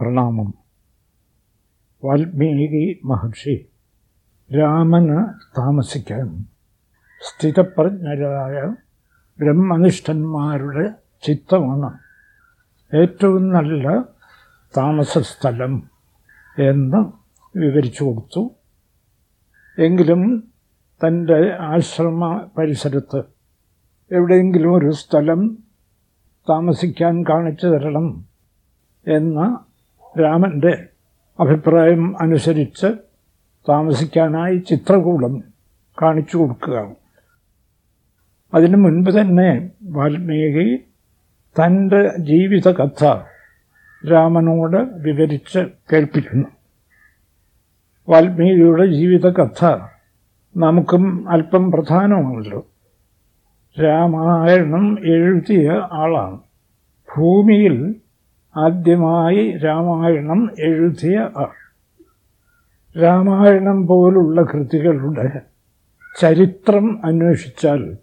പ്രണാമം. വാൽമീകി മഹർഷി രാമന് താമസിക്കാൻ സ്ഥിരപ്രജ്ഞരായ ബ്രഹ്മനിഷ്ഠന്മാരുടെ ചിത്തമാണ് ഏറ്റവും നല്ല താമസസ്ഥലം എന്ന് വിവരിച്ചു കൊടുത്തു. എങ്കിലും തന്റെ ആശ്രമ പരിസരത്ത് എവിടെയെങ്കിലും ഒരു സ്ഥലം താമസിക്കാൻ കാണിച്ചു തരണം എന്ന രാമന്റെ അഭിപ്രായം അനുസരിച്ച് താമസിക്കാനായി ചിത്രകൂടം കാണിച്ചു കൊടുക്കുക അതിനു മുൻപ് തന്നെ വാൽമീകി തന്റെ ജീവിതകഥ രാമനോട് വിവരിച്ച് കേൾപ്പിക്കുന്നു. വാൽമീകിയുടെ ജീവിതകഥ നമുക്കും അല്പം പ്രധാനമാണല്ലോ. രാമായണം എഴുതിയ ആളാണ്. ഭൂമിയിൽ ആദ്യമായി രാമായണം എഴുതിയ ആൾ. രാമായണം പോലുള്ള കൃതികളുടെ ചരിത്രം അന്വേഷിച്ചാൽ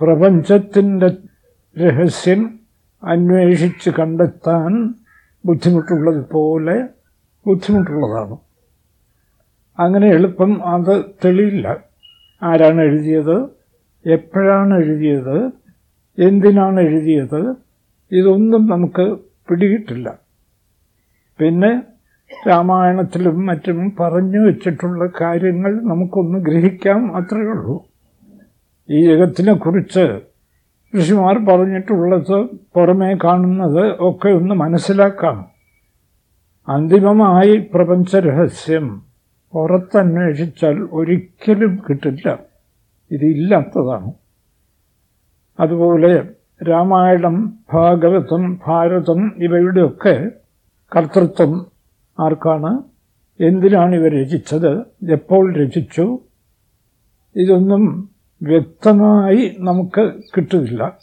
പ്രപഞ്ചത്തിന്റെ രഹസ്യം അന്വേഷിച്ച് കണ്ടെത്താൻ ബുദ്ധിമുട്ടുള്ളത് പോലെ ബുദ്ധിമുട്ടുള്ളതാണ്. അങ്ങനെ എളുപ്പം അത് തെളിയില്ല. ആരാണ് എഴുതിയത്? എപ്പോഴാണ് എഴുതിയത്? എന്തിനാണ് എഴുതിയത്? ഇതൊന്നും നമുക്ക് പിടികിട്ടില്ല പിന്നെ രാമായണത്തിലും മറ്റും പറഞ്ഞു വച്ചിട്ടുള്ള കാര്യങ്ങൾ നമുക്കൊന്ന് ഗ്രഹിക്കാം മാത്രമേ ഉള്ളൂ. ഈ ജഗത്തിനെ കുറിച്ച് ഋഷിമാർ പറഞ്ഞിട്ടുള്ളത് പുറമേ കാണുന്നത് ഒക്കെ ഒന്ന് മനസ്സിലാക്കാം. അന്തിമമായി പ്രപഞ്ച രഹസ്യം പുറത്തന്വേഷിച്ചാൽ ഒരിക്കലും കിട്ടില്ല. ഇതില്ലാത്തതാണ് അതുപോലെ രാമായണം ഭാഗവതം ഭാരതം ഇവയുടെയൊക്കെ കർത്തൃത്വം ആർക്കാണ്? എന്തിനാണ് ഇവ രചിച്ചത്? എപ്പോൾ രചിച്ചു? ഇതൊന്നും വ്യക്തമായി നമുക്ക് കിട്ടുന്നില്ല.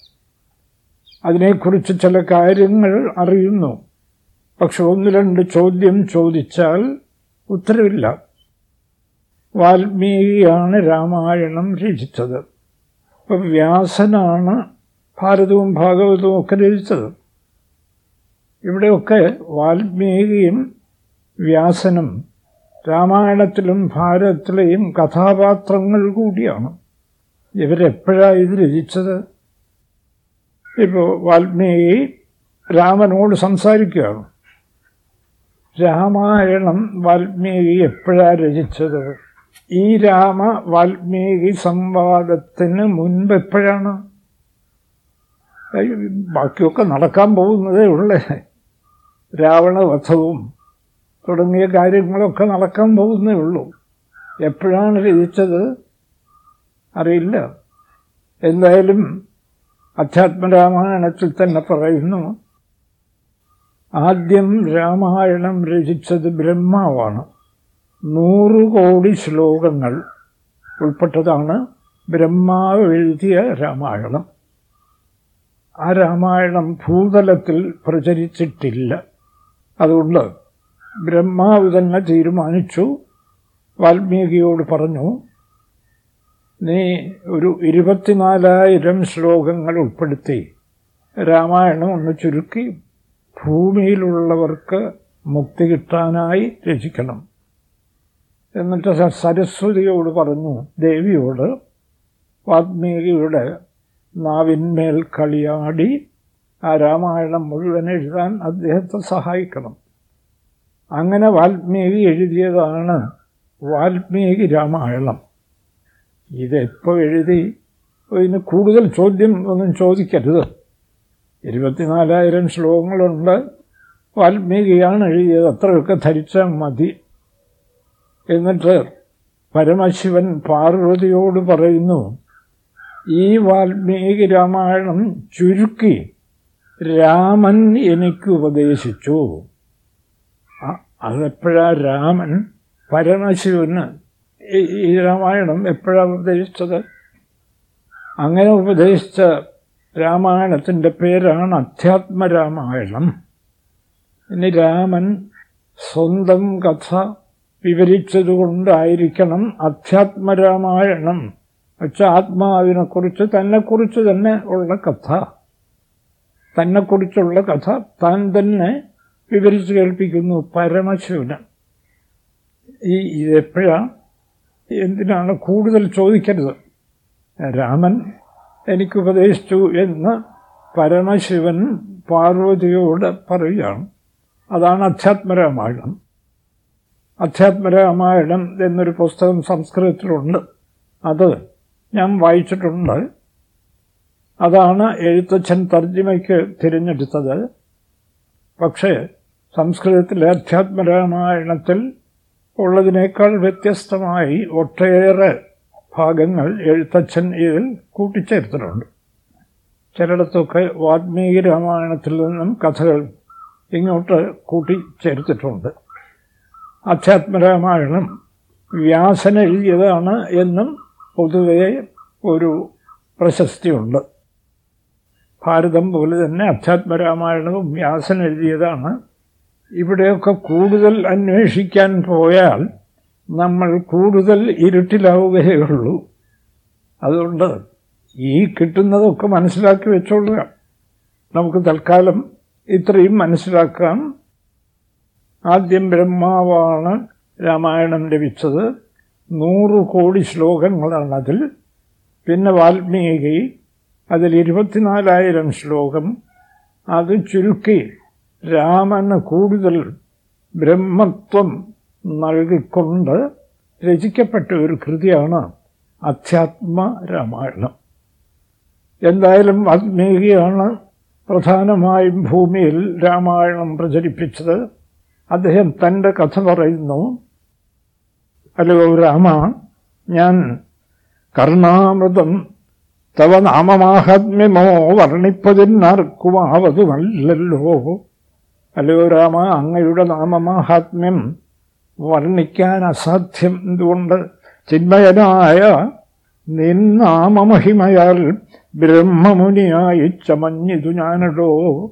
അതിനെക്കുറിച്ച് ചില കാര്യങ്ങൾ അറിയുന്നു. പക്ഷെ ഒന്ന് രണ്ട് ചോദ്യം ചോദിച്ചാൽ ഉത്തരവില്ല. വാൽമീകിയാണ് രാമായണം രചിച്ചത്. അപ്പം വ്യാസനാണ് ഭാരതവും ഭാഗവതവും ഒക്കെ രചിച്ചത്. ഇവിടെയൊക്കെ വാൽമീകിയും വ്യാസനും രാമായണത്തിലും ഭാരതത്തിലെയും കഥാപാത്രങ്ങൾ കൂടിയാണ്. ഇവരെപ്പോഴാണ് ഇത് രചിച്ചത്? ഇപ്പോൾ വാൽമീകി രാമനോട് സംസാരിക്കുകയാണ്. രാമായണം വാൽമീകി എപ്പോഴാണ് രചിച്ചത്? ഈ രാമ വാൽമീകി സംവാദത്തിന് മുൻപ് എപ്പോഴാണ്? ബാക്കിയൊക്കെ നടക്കാൻ പോകുന്നതേ ഉള്ളേ. രാവണവധവും തുടങ്ങിയ കാര്യങ്ങളൊക്കെ നടക്കാൻ പോകുന്നേ ഉള്ളൂ. എപ്പോഴാണ് രചിച്ചത് അറിയില്ല. എന്തായാലും അധ്യാത്മരാമായണത്തിൽ തന്നെ പറയുന്നു ആദ്യം രാമായണം രചിച്ചത് ബ്രഹ്മാവാണ്. നൂറ് കോടി ശ്ലോകങ്ങൾ ഉൾപ്പെട്ടതാണ് ബ്രഹ്മാവ് എഴുതിയ രാമായണം. ആ രാമായണം ഭൂതലത്തിൽ പ്രചരിച്ചിട്ടില്ല. അതുകൊണ്ട് ബ്രഹ്മാവ് തന്നെ തീരുമാനിച്ചു. വാൽമീകിയോട് പറഞ്ഞു നീ ഒരു ഇരുപത്തിനാലായിരം ശ്ലോകങ്ങൾ ഉൾപ്പെടുത്തി രാമായണം ഒന്ന് ചുരുക്കി ഭൂമിയിലുള്ളവർക്ക് മുക്തി കിട്ടാനായി രചിക്കണം. എന്നിട്ട് സരസ്വതിയോട് പറഞ്ഞു ദേവിയോട് വാൽമീകിയുടെ നാവിന്മേൽ കളിയാടി. ആ രാമായണം മുഴുവൻ എഴുതാൻ അദ്ദേഹത്തെ സഹായിക്കണം. അങ്ങനെ വാൽമീകി എഴുതിയതാണ് വാൽമീകി രാമായണം. ഇതെപ്പോൾ എഴുതി? ഇതിന് കൂടുതൽ ചോദ്യം ഒന്നും ചോദിക്കരുത്. ഇരുപത്തിനാലായിരം ശ്ലോകങ്ങളുണ്ട്. വാൽമീകിയാണ് എഴുതിയത്. അത്രയൊക്കെ ധരിച്ചാൽ മതി. എന്നിട്ട് പരമശിവൻ പാർവതിയോട് പറയുന്നു ഈ വാൽമീകി രാമായണം ചുരുക്കി രാമൻ എനിക്ക് ഉപദേശിച്ചു. അതെപ്പോഴാ രാമൻ പരമശിവന് ഈ രാമായണം എപ്പോഴാണ് ഉപദേശിച്ചത്? അങ്ങനെ ഉപദേശിച്ച രാമായണത്തിന്റെ പേരാണ് അധ്യാത്മരാമായണം. ഇനി രാമൻ സ്വന്തം കഥ വിവരിച്ചതുകൊണ്ടായിരിക്കണം അധ്യാത്മരാമായണം വെച്ചാൽ ആത്മാവിനെക്കുറിച്ച് തന്നെക്കുറിച്ച് തന്നെ ഉള്ള കഥ. തന്നെക്കുറിച്ചുള്ള കഥ താൻ തന്നെ വിവരിച്ച് കേൾപ്പിക്കുന്നു പരമശിവന്. ഈ ഇതെപ്പോഴാണ് എന്തിനാണ് കൂടുതൽ ചോദിക്കരുത്? രാമൻ എനിക്ക് ഉപദേശിച്ചു എന്ന് പരമശിവൻ പാർവതിയോട് പറയുകയാണ്. അതാണ് അധ്യാത്മരാമായണം. അധ്യാത്മരാമായണം എന്നൊരു പുസ്തകം സംസ്കൃതത്തിലുണ്ട്. അത് ഞാൻ വായിച്ചിട്ടുണ്ട്. അതാണ് എഴുത്തച്ഛൻ തർജിമയ്ക്ക് തിരഞ്ഞെടുത്തത്. പക്ഷേ സംസ്കൃതത്തിലെ അധ്യാത്മരാമായണത്തിൽ ഉള്ളതിനേക്കാൾ വ്യത്യസ്തമായി ഒട്ടേറെ ഭാഗങ്ങൾ എഴുത്തച്ഛൻ ഇതിൽ കൂട്ടിച്ചേർത്തിട്ടുണ്ട്. ചിലയിടത്തൊക്കെ വാൽമീകി രാമായണത്തിൽ നിന്നും കഥകൾ ഇങ്ങോട്ട് കൂട്ടിച്ചേർത്തിട്ടുണ്ട്. അധ്യാത്മരാമായണം വ്യാസൻ എഴുതിയതാണ് എന്നും പൊതുവെ ഒരു പ്രശസ്തിയുണ്ട്. ഭാരതം പോലെ തന്നെ അധ്യാത്മരാമായണവും വ്യാസൻ എഴുതിയതാണ്. ഇവിടെയൊക്കെ കൂടുതൽ അന്വേഷിക്കാൻ പോയാൽ നമ്മൾ കൂടുതൽ ഇരുട്ടിലാവുകയേ ഉള്ളൂ. അതുകൊണ്ട് ഈ കിട്ടുന്നതൊക്കെ മനസ്സിലാക്കി വെച്ചോളുക. നമുക്ക് തൽക്കാലം ഇത്രയും മനസ്സിലാക്കാം. ആദ്യം ബ്രഹ്മാവാണ് രാമായണം ലഭിച്ചത്. നൂറ് കോടി ശ്ലോകങ്ങളാണ് അതിൽ. പിന്നെ വാൽമീകി അതിൽ ഇരുപത്തിനാലായിരം ശ്ലോകം. അത് ചുരുക്കി രാമന് കൂടുതൽ ബ്രഹ്മത്വം നൽകിക്കൊണ്ട് രചിക്കപ്പെട്ട ഒരു കൃതിയാണ് അധ്യാത്മ രാമായണം എന്തായാലും വാൽമീകിയാണ് പ്രധാനമായും ഭൂമിയിൽ രാമായണം പ്രചരിപ്പിച്ചത്. അദ്ദേഹം തന്റെ കഥ പറയുന്നു അല്ലയോ രാമ ഞാൻ കർണാമൃതം തവ നാമമാഹാത്മ്യമോ വർണിപ്പതിനാർക്കുമാവതുമല്ലല്ലോ അല്ലയോ രാമ അങ്ങയുടെ നാമമാഹാത്മ്യം വർണിക്കാൻ അസാധ്യം എന്തുകൊണ്ട്? ചിന്മയനായ നിന്നാമമഹിമയാൽ ബ്രഹ്മമുനിയായി ചമഞ്ഞിതു ഞാനടോ.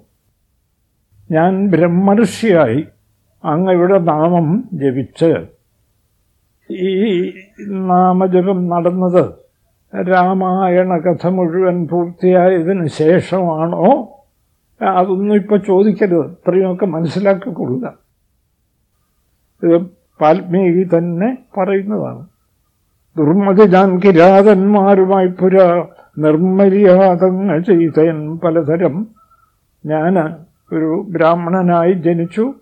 ഞാൻ ബ്രഹ്മർഷിയായി അങ്ങയുടെ നാമം ജപിച്ച് ഈ നാമജപം നടന്നത് രാമായണ കഥ മുഴുവൻ പൂർത്തിയായതിന് ശേഷമാണോ? അതൊന്നും ഇപ്പോൾ ചോദിക്കരുത്. ഇത്രയുമൊക്കെ മനസ്സിലാക്കിക്കൊള്ളുക. ഇത് വാൽമീകി തന്നെ പറയുന്നതാണ്. ദുർമതി ഞാൻ കിരാതന്മാരുമായി പുര നിർമ്മര്യാതങ്ങൾ ചെയ്തൻ പലതരം. ഞാൻ ഒരു ബ്രാഹ്മണനായി ജനിച്ചു.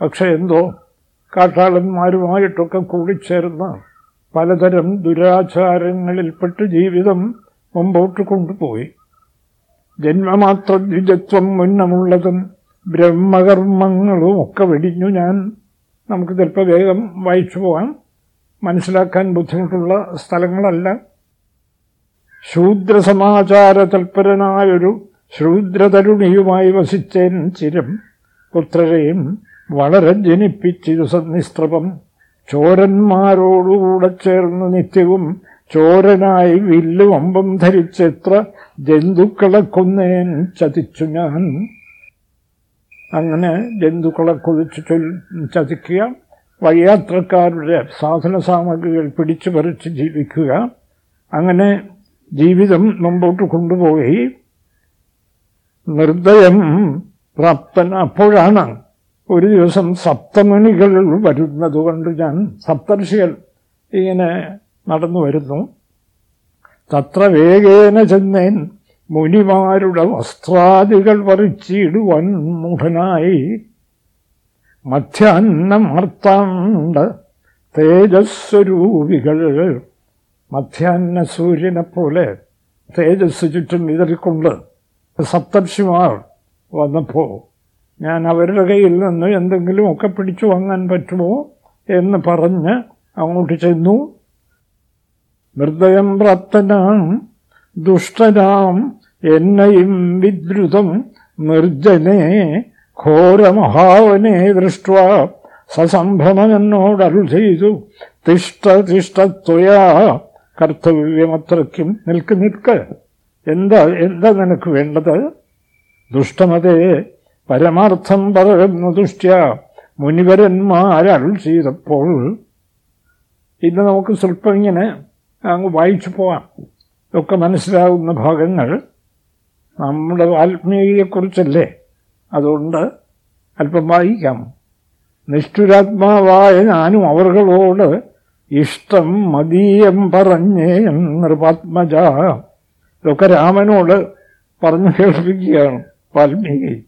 പക്ഷെ എന്തോ കാട്ടാളന്മാരുമായിട്ടൊക്കെ കൂടിച്ചേർന്ന് പലതരം ദുരാചാരങ്ങളിൽപ്പെട്ട് ജീവിതം മുമ്പോട്ട് കൊണ്ടുപോയി. ജന്മമാത്ര ദ്വിജത്വം മുന്നമുള്ളതും ബ്രഹ്മകർമ്മങ്ങളും ഒക്കെ വെടിഞ്ഞു ഞാൻ നമുക്ക് ചിലപ്പോൾ വേഗം വായിച്ചു പോകാം മനസ്സിലാക്കാൻ ബുദ്ധിമുട്ടുള്ള സ്ഥലങ്ങളല്ല. ശൂദ്രസമാചാര തൽപരനായൊരു ശൂദ്രതരുണിയുമായി വസിച്ചേൻ ചിരം പുത്രരെയും വളരെ ജനിപ്പിച്ചിരു സന്നിസ്ത്രപം ചോരന്മാരോടുകൂടെ ചേർന്ന് നിത്യവും ചോരനായി വില്ലും അമ്പം ധരിച്ചെത്ര ജന്തുക്കളെ കൊന്നേൻ ചതിച്ചു ഞാൻ. അങ്ങനെ ജന്തുക്കളെ കൊതിച്ചു ചൊൽ ചതിക്കുക വഴിയാത്രക്കാരുടെ സാധന സാമഗ്രികൾ പിടിച്ചു പറിച്ച് ജീവിക്കുക. അങ്ങനെ ജീവിതം മുമ്പോട്ട് കൊണ്ടുപോയി. നിർദ്ദയം പ്രാപ്തൻ അപ്പോഴാണ് ഒരു ദിവസം സപ്തമുനികൾ വരുന്നത് കൊണ്ട് ഞാൻ സപ്തർഷികൾ ഇങ്ങനെ നടന്നു വരുന്നു. തത്ര വേഗേന ചെന്നേൻ മുനിമാരുടെ വസ്ത്രാദികൾ പറിച്ചിടുവൻ മുഖനായി മധ്യാന്നമർത്താണ്ട് തേജസ്വരൂപികൾ. മധ്യാന്ന സൂര്യനെ പോലെ തേജസ് ചുറ്റും വിതറിക്കൊണ്ട് സപ്തർഷിമാർ വന്നപ്പോൾ ഞാൻ അവരുടെ കയ്യിൽ നിന്ന് എന്തെങ്കിലുമൊക്കെ പിടിച്ചു വാങ്ങാൻ പറ്റുമോ എന്ന് പറഞ്ഞ് അങ്ങോട്ട് ചെന്നു. ഹൃദയം പ്രാപ്തനാം ദുഷ്ടനാം എന്നെയും വിദ്രുതം നിർജനെ ഘോരമഹാവനെ ദൃഷ്ട സസംഭവമെന്നോടരുൾ ചെയ്തു. തിഷ്ട തിഷ്ടത്വയാ കർത്തവ്യമത്രയ്ക്കും നിൽക്ക് നിൽക്ക്. എന്താ എന്താ നിനക്ക് വേണ്ടത്? ദുഷ്ടമതേ പരമാർത്ഥം പറയുന്നു ദുഷ്ട്യ മുനിവരന്മാരരുൾ ചെയ്തപ്പോൾ ഇന്ന് നമുക്ക് സ്വല്പം ഇങ്ങനെ അങ്ങ് വായിച്ചു പോവാം. ഒക്കെ മനസ്സിലാവുന്ന ഭാഗങ്ങൾ നമ്മുടെ വാൽമീകിയെക്കുറിച്ചല്ലേ അതുകൊണ്ട് അല്പം വായിക്കാം. നിഷ്ഠുരാത്മാവായ ഞാനും അവർകളോട് ഇഷ്ടം മതീയം പറഞ്ഞേ നൃപാത്മജ ഇതൊക്കെ രാമനോട് പറഞ്ഞു കേൾപ്പിക്കുകയാണ് വാൽമീകി.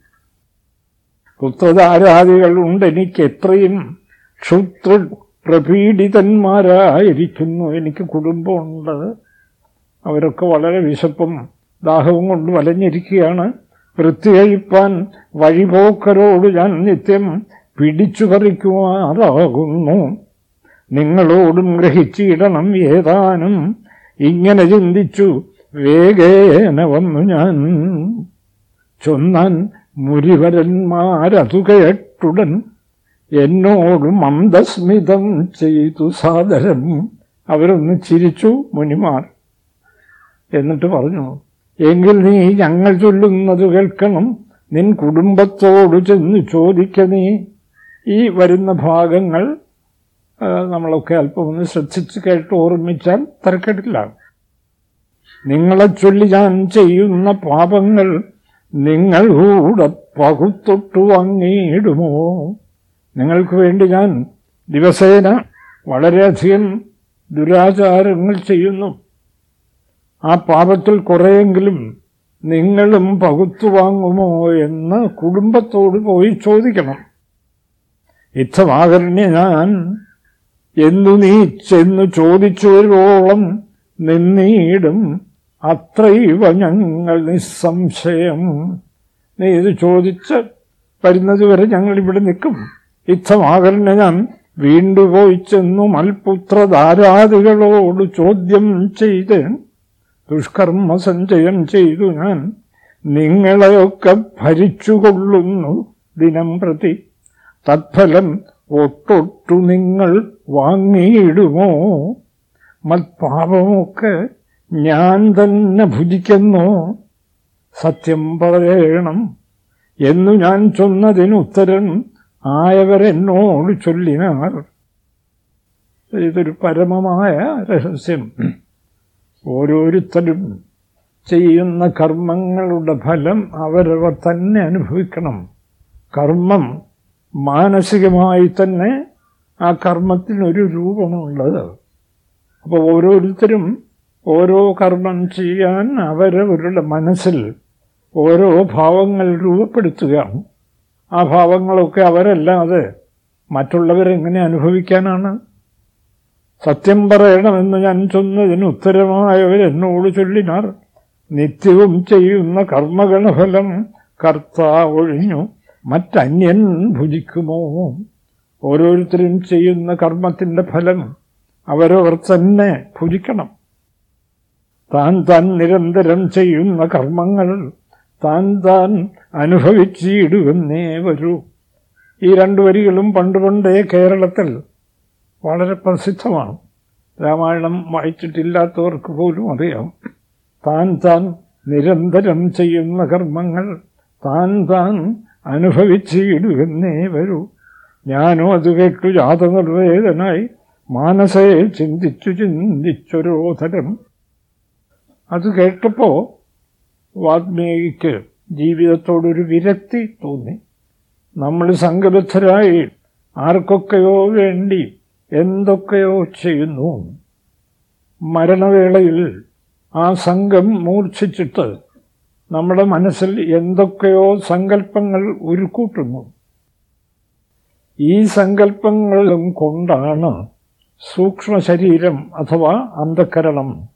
പുത്രധാരാദികൾ ഉണ്ട് എനിക്ക് എത്രയും ക്ഷുത്ര പ്രപീഡിതന്മാരായിരിക്കുന്നു എനിക്ക് കുടുംബമുണ്ട്. അവരൊക്കെ വളരെ വിശപ്പും ദാഹവും കൊണ്ട് വലഞ്ഞിരിക്കുകയാണ്. വൃത്തികഴിപ്പാൻ വഴിപോക്കരോട് ഞാൻ നിത്യം പിടിച്ചു പറിക്കുമാറാകുന്നു നിങ്ങളോടും ഗ്രഹിച്ചിടണം ഏതാനും. ഇങ്ങനെ ചിന്തിച്ചു വേഗേന വന്നു ഞാൻ. ചൊന്നാൻ മുരിവരന്മാരതു കേട്ടുടൻ എന്നോട് മന്ദസ്മിതം ചെയ്തു സാദരം. അവരൊന്ന് ചിരിച്ചു മുനിമാർ. എന്നിട്ട് പറഞ്ഞു എങ്കിൽ നീ ഞങ്ങൾ ചൊല്ലുന്നത് കേൾക്കണം. നിൻ കുടുംബത്തോട് ചെന്ന് ചോദിക്ക നീ. ഈ വരുന്ന ഭാഗങ്ങൾ നമ്മളൊക്കെ അല്പം ഒന്ന് ശ്രദ്ധിച്ച് കേട്ട് ഓർമ്മിച്ചാൽ തിരക്കെട്ടില്ല നിങ്ങളെ ചൊല്ലി ഞാൻ ചെയ്യുന്ന പാപങ്ങൾ നിങ്ങൾ കൂടെ പകുത്തൊട്ടു വാങ്ങിയിടുമോ? നിങ്ങൾക്ക് വേണ്ടി ഞാൻ ദിവസേന വളരെയധികം ദുരാചാരങ്ങൾ ചെയ്യുന്നു. ആ പാപത്തിൽ കുറെയെങ്കിലും നിങ്ങളും പകുത്തു വാങ്ങുമോ എന്ന് കുടുംബത്തോട് പോയി ചോദിക്കണം. ഇത്തമാകരണ്യ ഞാൻ എന്നു നീ ചെന്നു ചോദിച്ചു വരുവോളം നിന്നീടും അത്രൈവ ഞങ്ങൾ നിസ്സംശയം. നീ ഇത് ചോദിച്ച് വരുന്നത് വരെ ഞങ്ങൾ ഇവിടെ നിൽക്കും. ഇത്തമാകലിനെ ഞാൻ വീണ്ടുപോയി ചെന്നു മൽപുത്രധാരാദികളോട് ചോദ്യം ചെയ്ത് ദുഷ്കർമ്മ സഞ്ചയം ചെയ്തു ഞാൻ. നിങ്ങളെയൊക്കെ ഭരിച്ചുകൊള്ളുന്നു ദിനം പ്രതി. തത്ഫലം ഒട്ടൊട്ടു നിങ്ങൾ വാങ്ങിയിടുമോ? മത്പാപമൊക്കെ ഞാൻ തന്നെ ഭുജിക്കുന്നു. സത്യം പറയണം എന്നു ഞാൻ ചൊന്നതിനുത്തരം ആയവരെന്നോട് ചൊല്ലിനാർ ഇതൊരു പരമമായ രഹസ്യം. ഓരോരുത്തരും ചെയ്യുന്ന കർമ്മങ്ങളുടെ ഫലം അവരവർ തന്നെ അനുഭവിക്കണം. കർമ്മം മാനസികമായി തന്നെ ആ കർമ്മത്തിനൊരു രൂപമുള്ളത്. അപ്പോൾ ഓരോരുത്തരും ഓരോ കർമ്മം ചെയ്യാൻ അവരവരുടെ മനസ്സിൽ ഓരോ ഭാവങ്ങൾ രൂപപ്പെടുത്തുക ആ ഭാവങ്ങളൊക്കെ അവരല്ലാതെ മറ്റുള്ളവരെങ്ങനെ അനുഭവിക്കാനാണ്? സത്യം പറയണമെന്ന് ഞാൻ ചൊന്നതിന് ഉത്തരമായവരെന്നോട് ചൊല്ലിനാർ. നിത്യവും ചെയ്യുന്ന കർമ്മഗണഫലം കർത്താവൊഴിഞ്ഞു മറ്റന്യൻ ഭുജിക്കുമോ? ഓരോരുത്തരും ചെയ്യുന്ന കർമ്മത്തിന്റെ ഫലം അവരവർ തന്നെ ഭുജിക്കണം. താൻ താൻ നിരന്തരം ചെയ്യുന്ന കർമ്മങ്ങൾ താൻ താൻ അനുഭവിച്ചിടുവെന്നേ വരൂ. ഈ രണ്ടു വരികളും പണ്ട് പണ്ടേ കേരളത്തിൽ വളരെ പ്രസിദ്ധമാണ്. രാമായണം വായിച്ചിട്ടില്ലാത്തവർക്ക് പോലും അറിയാം. താൻ താൻ നിരന്തരം ചെയ്യുന്ന കർമ്മങ്ങൾ താൻ താൻ അനുഭവിച്ചിടുവെന്നേ വരൂ. ഞാനോ അത് കേട്ടു ജാതനിർവേദനായി മാനസയെ ചിന്തിച്ചു ചിന്തിച്ചൊരോധരം അത് കേട്ടപ്പോൾ വാത്മീകിക്ക് ജീവിതത്തോടൊരു വിരക്തി തോന്നി. നമ്മൾ സംഘബദ്ധരായി ആർക്കൊക്കെയോ വേണ്ടി എന്തൊക്കെയോ ചെയ്യുന്നു. മരണവേളയിൽ ആ സംഘം മൂർച്ഛിച്ചിട്ട് നമ്മുടെ മനസ്സിൽ എന്തൊക്കെയോ സങ്കല്പങ്ങൾ ഉരുക്കൂട്ടുന്നു. ഈ സങ്കല്പങ്ങളും കൊണ്ടാണ് സൂക്ഷ്മശരീരം അഥവാ അന്ധക്കരണം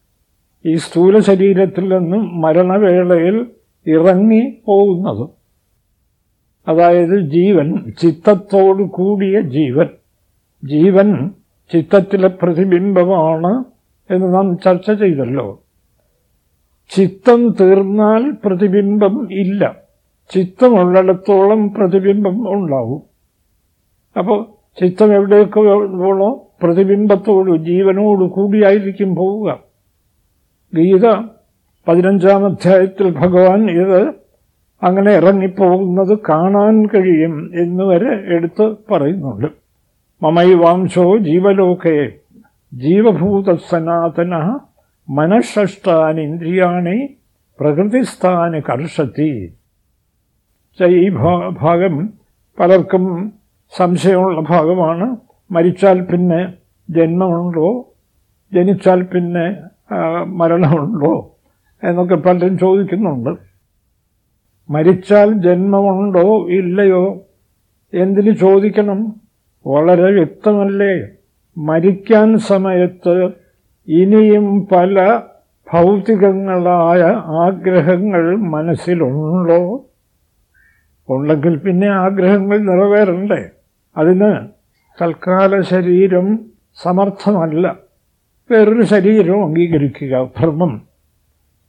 ഈ സ്ഥൂല ശരീരത്തിൽ നിന്നും മരണവേളയിൽ ഇറങ്ങി പോകുന്നത്. അതായത് ജീവൻ ചിത്തത്തോടു കൂടിയ ജീവൻ. ജീവൻ ചിത്തത്തിലെ പ്രതിബിംബമാണ് എന്ന് നാം ചർച്ച ചെയ്തല്ലോ. ചിത്തം തീർന്നാൽ പ്രതിബിംബം ഇല്ല. ചിത്തമുള്ളിടത്തോളം പ്രതിബിംബം ഉണ്ടാവും. അപ്പോൾ ചിത്തം എവിടെയൊക്കെ പോണോ പ്രതിബിംബത്തോട് ജീവനോട് കൂടിയായിരിക്കും പോവുക. ഗീത പതിനഞ്ചാം അധ്യായത്തിൽ ഭഗവാൻ ഇത് അങ്ങനെ ഇറങ്ങിപ്പോകുന്നത് കാണാൻ കഴിയും എന്നുവരെ എടുത്ത് പറയുന്നുണ്ട്. മമൈവാംശോ ജീവലോകേ ജീവഭൂത സനാതന മനഃഷ്ടാനിന്ദ്രിയാണി പ്രകൃതിസ്ഥാന് കർഷത്തി ഈ ഭാഗം പലർക്കും സംശയമുള്ള ഭാഗമാണ്. മരിച്ചാൽ പിന്നെ ജന്മമുണ്ടോ? ജനിച്ചാൽ പിന്നെ മരണമുണ്ടോ എന്നൊക്കെ പലരും ചോദിക്കുന്നുണ്ട്. മരിച്ചാൽ ജന്മമുണ്ടോ ഇല്ലയോ എന്തിന് ചോദിക്കണം? വളരെ വ്യക്തമല്ലേ. മരിക്കാൻ സമയത്ത് ഇനിയും പല ഭൗതികങ്ങളായ ആഗ്രഹങ്ങൾ മനസ്സിലുണ്ടോ? ഉണ്ടെങ്കിൽ പിന്നെ ആഗ്രഹങ്ങൾ നിറവേറണ്ടേ. അതിന് തൽക്കാല ശരീരം സമർത്ഥമല്ല. വേറൊരു ശരീരം അംഗീകരിക്കുക. ഭ്രമം.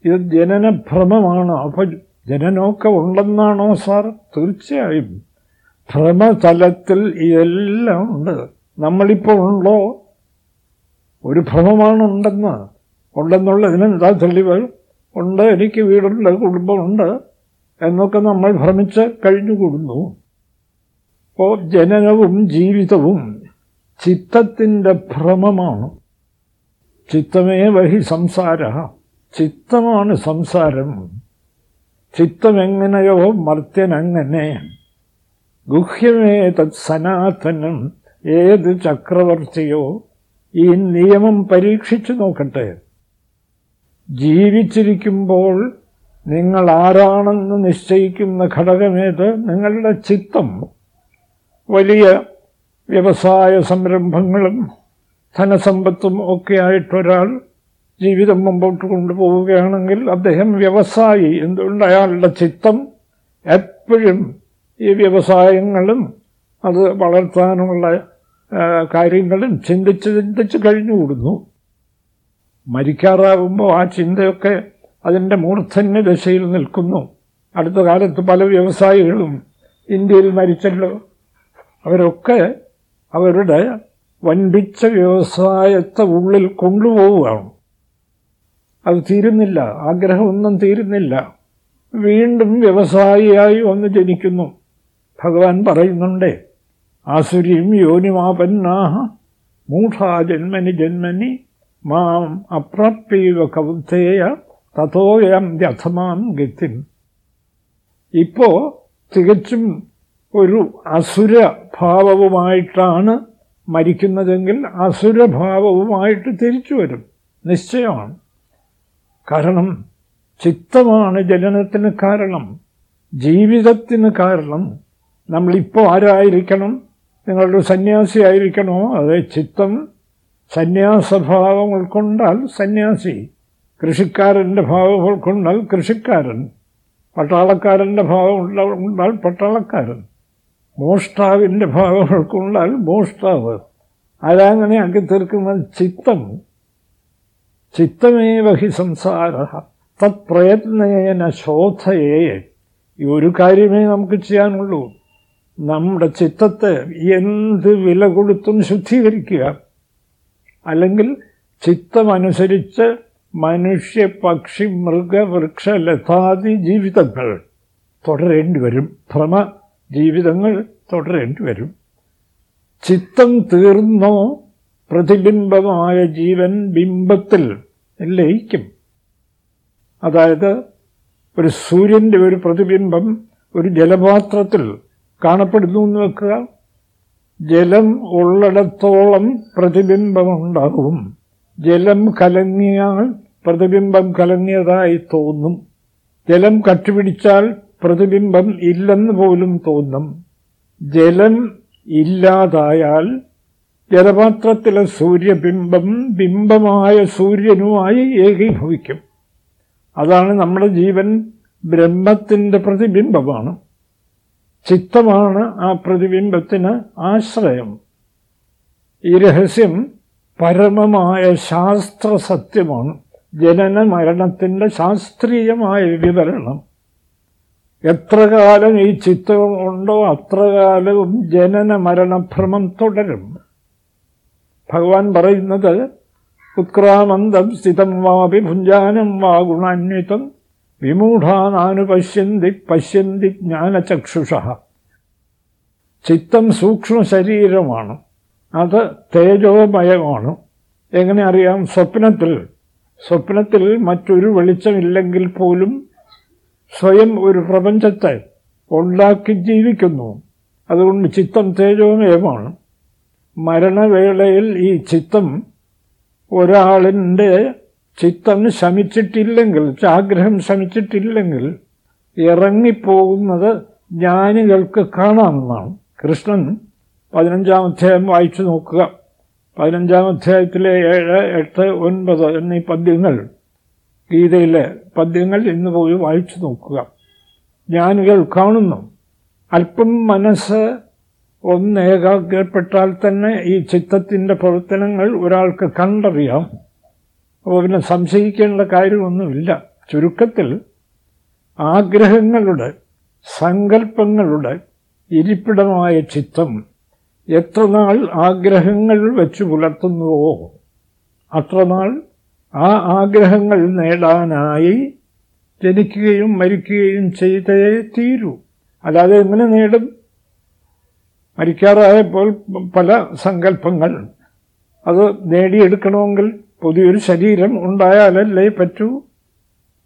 ഇത് ജനനഭ്രമമാണ് അപ്പോൾ ജനനമൊക്കെ ഉണ്ടെന്നാണോ സാർ? തീർച്ചയായും. ഭ്രമതലത്തിൽ ഇതെല്ലാം ഉണ്ട്. നമ്മളിപ്പോൾ ഉണ്ടോ? ഒരു ഭ്രമമാണ് ഉണ്ടെന്ന്. ഉണ്ടെന്നുള്ളതിനെന്താ തെളിവ്? ഉണ്ട്. എനിക്ക് വീടുണ്ട്. കുടുംബമുണ്ട്. എന്നൊക്കെ നമ്മൾ ഭ്രമിച്ച് കഴിഞ്ഞുകൂടുന്നു. അപ്പോൾ ജനനവും ജീവിതവും ചിത്തത്തിന്റെ ഭ്രമമാണ്. ചിത്തമേ വഹി സംസാര. ചിത്തമാണ് സംസാരം. ചിത്തമെങ്ങനെയോ മർത്യനങ്ങനെ. ഗുഹ്യമേ തത് സനാതനം. ഏത് ചക്രവർത്തിയോ ഈ നിയമം പരീക്ഷിച്ചു നോക്കട്ടെ. ജീവിച്ചിരിക്കുമ്പോൾ നിങ്ങൾ ആരാണെന്ന് നിശ്ചയിക്കുന്ന ഘടകമേത്? നിങ്ങളുടെ ചിത്തം. വലിയ വ്യവസായ സംരംഭങ്ങളും ധനസമ്പത്തും ഒക്കെ ആയിട്ടൊരാൾ ജീവിതം മുമ്പോട്ട് കൊണ്ടുപോവുകയാണെങ്കിൽ അദ്ദേഹം വ്യവസായി എന്തുകൊണ്ട് അയാളുടെ ചിത്തം എപ്പോഴും ഈ വ്യവസായങ്ങളും അത് വളർത്താനുള്ള കാര്യങ്ങളും ചിന്തിച്ച് ചിന്തിച്ച് കഴിഞ്ഞുകൂടുന്നു. മരിക്കാറാവുമ്പോൾ ആ ചിന്തയൊക്കെ അതിന്റെ മൂർധന്യ ദശയിൽ നിൽക്കുന്നു. അടുത്ത കാലത്ത് പല വ്യവസായികളും ഇന്ത്യയിൽ മരിച്ചല്ലോ. അവരൊക്കെ അവരുടെ വൻപിച്ച വ്യവസായത്തെ ഉള്ളിൽ കൊണ്ടുപോവുകയാണ്. അത് തീരുന്നില്ല. ആഗ്രഹമൊന്നും തീരുന്നില്ല. വീണ്ടും വ്യവസായിയായി വന്ന് ജനിക്കുന്നു. ഭഗവാൻ പറയുന്നുണ്ടേ ആസുരിയും യോനിമാപന്നാഹ മൂഢാ ജന്മനി ജന്മനി മാം അപ്രാപ്യവ കൗത്തേയ തഥോയം രഥമാം ഗതിം. ഇപ്പോ തികച്ചും ഒരു അസുര ഭാവവുമായിട്ടാണ് മരിക്കുന്നതെങ്കിൽ അസുരഭാവവുമായിട്ട് തിരിച്ചു വരും നിശ്ചയമാണ് കാരണം ചിത്തമാണ് ജനനത്തിന് കാരണം ജീവിതത്തിന് കാരണം നമ്മളിപ്പോൾ ആരായിരിക്കണം നിങ്ങളൊരു സന്യാസി ആയിരിക്കണോ അതെ ചിത്തം സന്യാസഭാവം ഉൾക്കൊണ്ടാൽ സന്യാസി കൃഷിക്കാരന്റെ ഭാവം ഉൾക്കൊണ്ടാൽ കൃഷിക്കാരൻ പട്ടാളക്കാരന്റെ ഭാവം ഉണ്ടാൽ പട്ടാളക്കാരൻ മോഷ്ടാവിന്റെ ഭാവം ഉൾക്കൊണ്ടാൽ മോഷ്ടാവ്. അതങ്ങനെ ആക്കി തീർക്കുന്നത് ചിത്തം. ചിത്തമേവ ഹി സംസാര തത്പ്രയത്നേന ശോധയേ ഈ ഒരു കാര്യമേ നമുക്ക് ചെയ്യാനുള്ളൂ. നമ്മുടെ ചിത്തത്തെ എന്ത് വില കൊടുത്തും ശുദ്ധീകരിക്കുക. അല്ലെങ്കിൽ ചിത്തമനുസരിച്ച് മനുഷ്യ പക്ഷി മൃഗ വൃക്ഷ ലതാദി ജീവിതങ്ങൾ തുടരേണ്ടി വരും. ഭ്രമ ജീവിതങ്ങൾ തുടരേണ്ടി വരും. ചിത്തം തീർന്നോ പ്രതിബിംബമായ ജീവൻ ബിംബത്തിൽ ലയിക്കും. അതായത് ഒരു സൂര്യന്റെ ഒരു പ്രതിബിംബം ഒരു ജലപാത്രത്തിൽ കാണപ്പെടുന്നു എന്ന് വെക്കുക. ജലം ഉള്ളിടത്തോളം പ്രതിബിംബമുണ്ടാകും. ജലം കലങ്ങിയാൽ പ്രതിബിംബം കലങ്ങിയതായി തോന്നും. ജലം കട്ടുപിടിച്ചാൽ പ്രതിബിംബം ഇല്ലെന്ന് പോലും തോന്നും. ജലം ഇല്ലാതായാൽ ജലപാത്രത്തിലെ സൂര്യബിംബം ബിംബമായ സൂര്യനുമായി ഏകീഭവിക്കും. അതാണ് നമ്മുടെ ജീവൻ ബ്രഹ്മത്തിന്റെ പ്രതിബിംബമാണ്. ചിത്തമാണ് ആ പ്രതിബിംബത്തിന് ആശ്രയം. ഈ രഹസ്യം പരമമായ ശാസ്ത്ര സത്യമാണ് ജനന മരണത്തിന്റെ ശാസ്ത്രീയമായ വിവരണം. എത്ര കാലം ഈ ചിത്രം ഉണ്ടോ അത്ര കാലവും ജനന മരണഭ്രമം തുടരും. ഭഗവാൻ പറയുന്നത് ഉത്ക്രാമന്തം സ്ഥിതം വാപി ഭുഞ്ചാനം വാ ഗുണാന്വിതം വിമൂഢാനാനുപശ്യന്തി പശ്യന്തി ജ്ഞാനചക്ഷുഷ. ചിത്തം സൂക്ഷ്മ ശരീരമാണ്. അത് തേജോമയമാണ്. എങ്ങനെ അറിയാം? സ്വപ്നത്തിൽ. സ്വപ്നത്തിൽ മറ്റൊരു വെളിച്ചമില്ലെങ്കിൽ പോലും സ്വയം ഒരു പ്രപഞ്ചത്തെ ഉണ്ടാക്കി ജീവിക്കുന്നു. അതുകൊണ്ട് ചിത്തം തേജോമയമാണ്. മരണവേളയിൽ ഈ ചിത്തം ഒരാളിന്റെ ചിത്തം ശമിച്ചിട്ടില്ലെങ്കിൽ ആഗ്രഹം ശമിച്ചിട്ടില്ലെങ്കിൽ ഇറങ്ങിപ്പോകുന്നത് ജ്ഞാനികൾക്ക് കാണാമെന്നാണ് കൃഷ്ണൻ പതിനഞ്ചാം അധ്യായം വായിച്ചു നോക്കുക. പതിനഞ്ചാം അധ്യായത്തിലെ ഏഴ് എട്ട് ഒൻപത് എന്നീ പദ്യങ്ങൾ ഗീതയിലെ പദ്യങ്ങൾ ഇന്ന് പോയി വായിച്ചു നോക്കുക. ജ്ഞാനികൾ കാണുന്നു. അല്പം മനസ്സ് ഒന്ന് ഏകാഗ്രപ്പെട്ടാൽ തന്നെ ഈ ചിത്തത്തിന്റെ പ്രവർത്തനങ്ങൾ ഒരാൾക്ക് കണ്ടറിയാം. അപ്പോൾ പിന്നെ സംശയിക്കേണ്ട കാര്യമൊന്നുമില്ല. ചുരുക്കത്തിൽ ആഗ്രഹങ്ങളുടെ സങ്കല്പങ്ങളുടെ ഇരിപ്പിടമായ ചിത്തം എത്ര നാൾ ആഗ്രഹങ്ങൾ വെച്ചു പുലർത്തുന്നുവോ? അത്രനാൾ ആ ആഗ്രഹങ്ങൾ നേടാനായി ജനിക്കുകയും മരിക്കുകയും ചെയ്തേ തീരൂ. അല്ലാതെ എങ്ങനെ നേടും? മരിക്കാറായപ്പോൾ പല സങ്കല്പങ്ങൾ. അത് നേടിയെടുക്കണമെങ്കിൽ പുതിയൊരു ശരീരം ഉണ്ടായാലല്ലേ പറ്റൂ?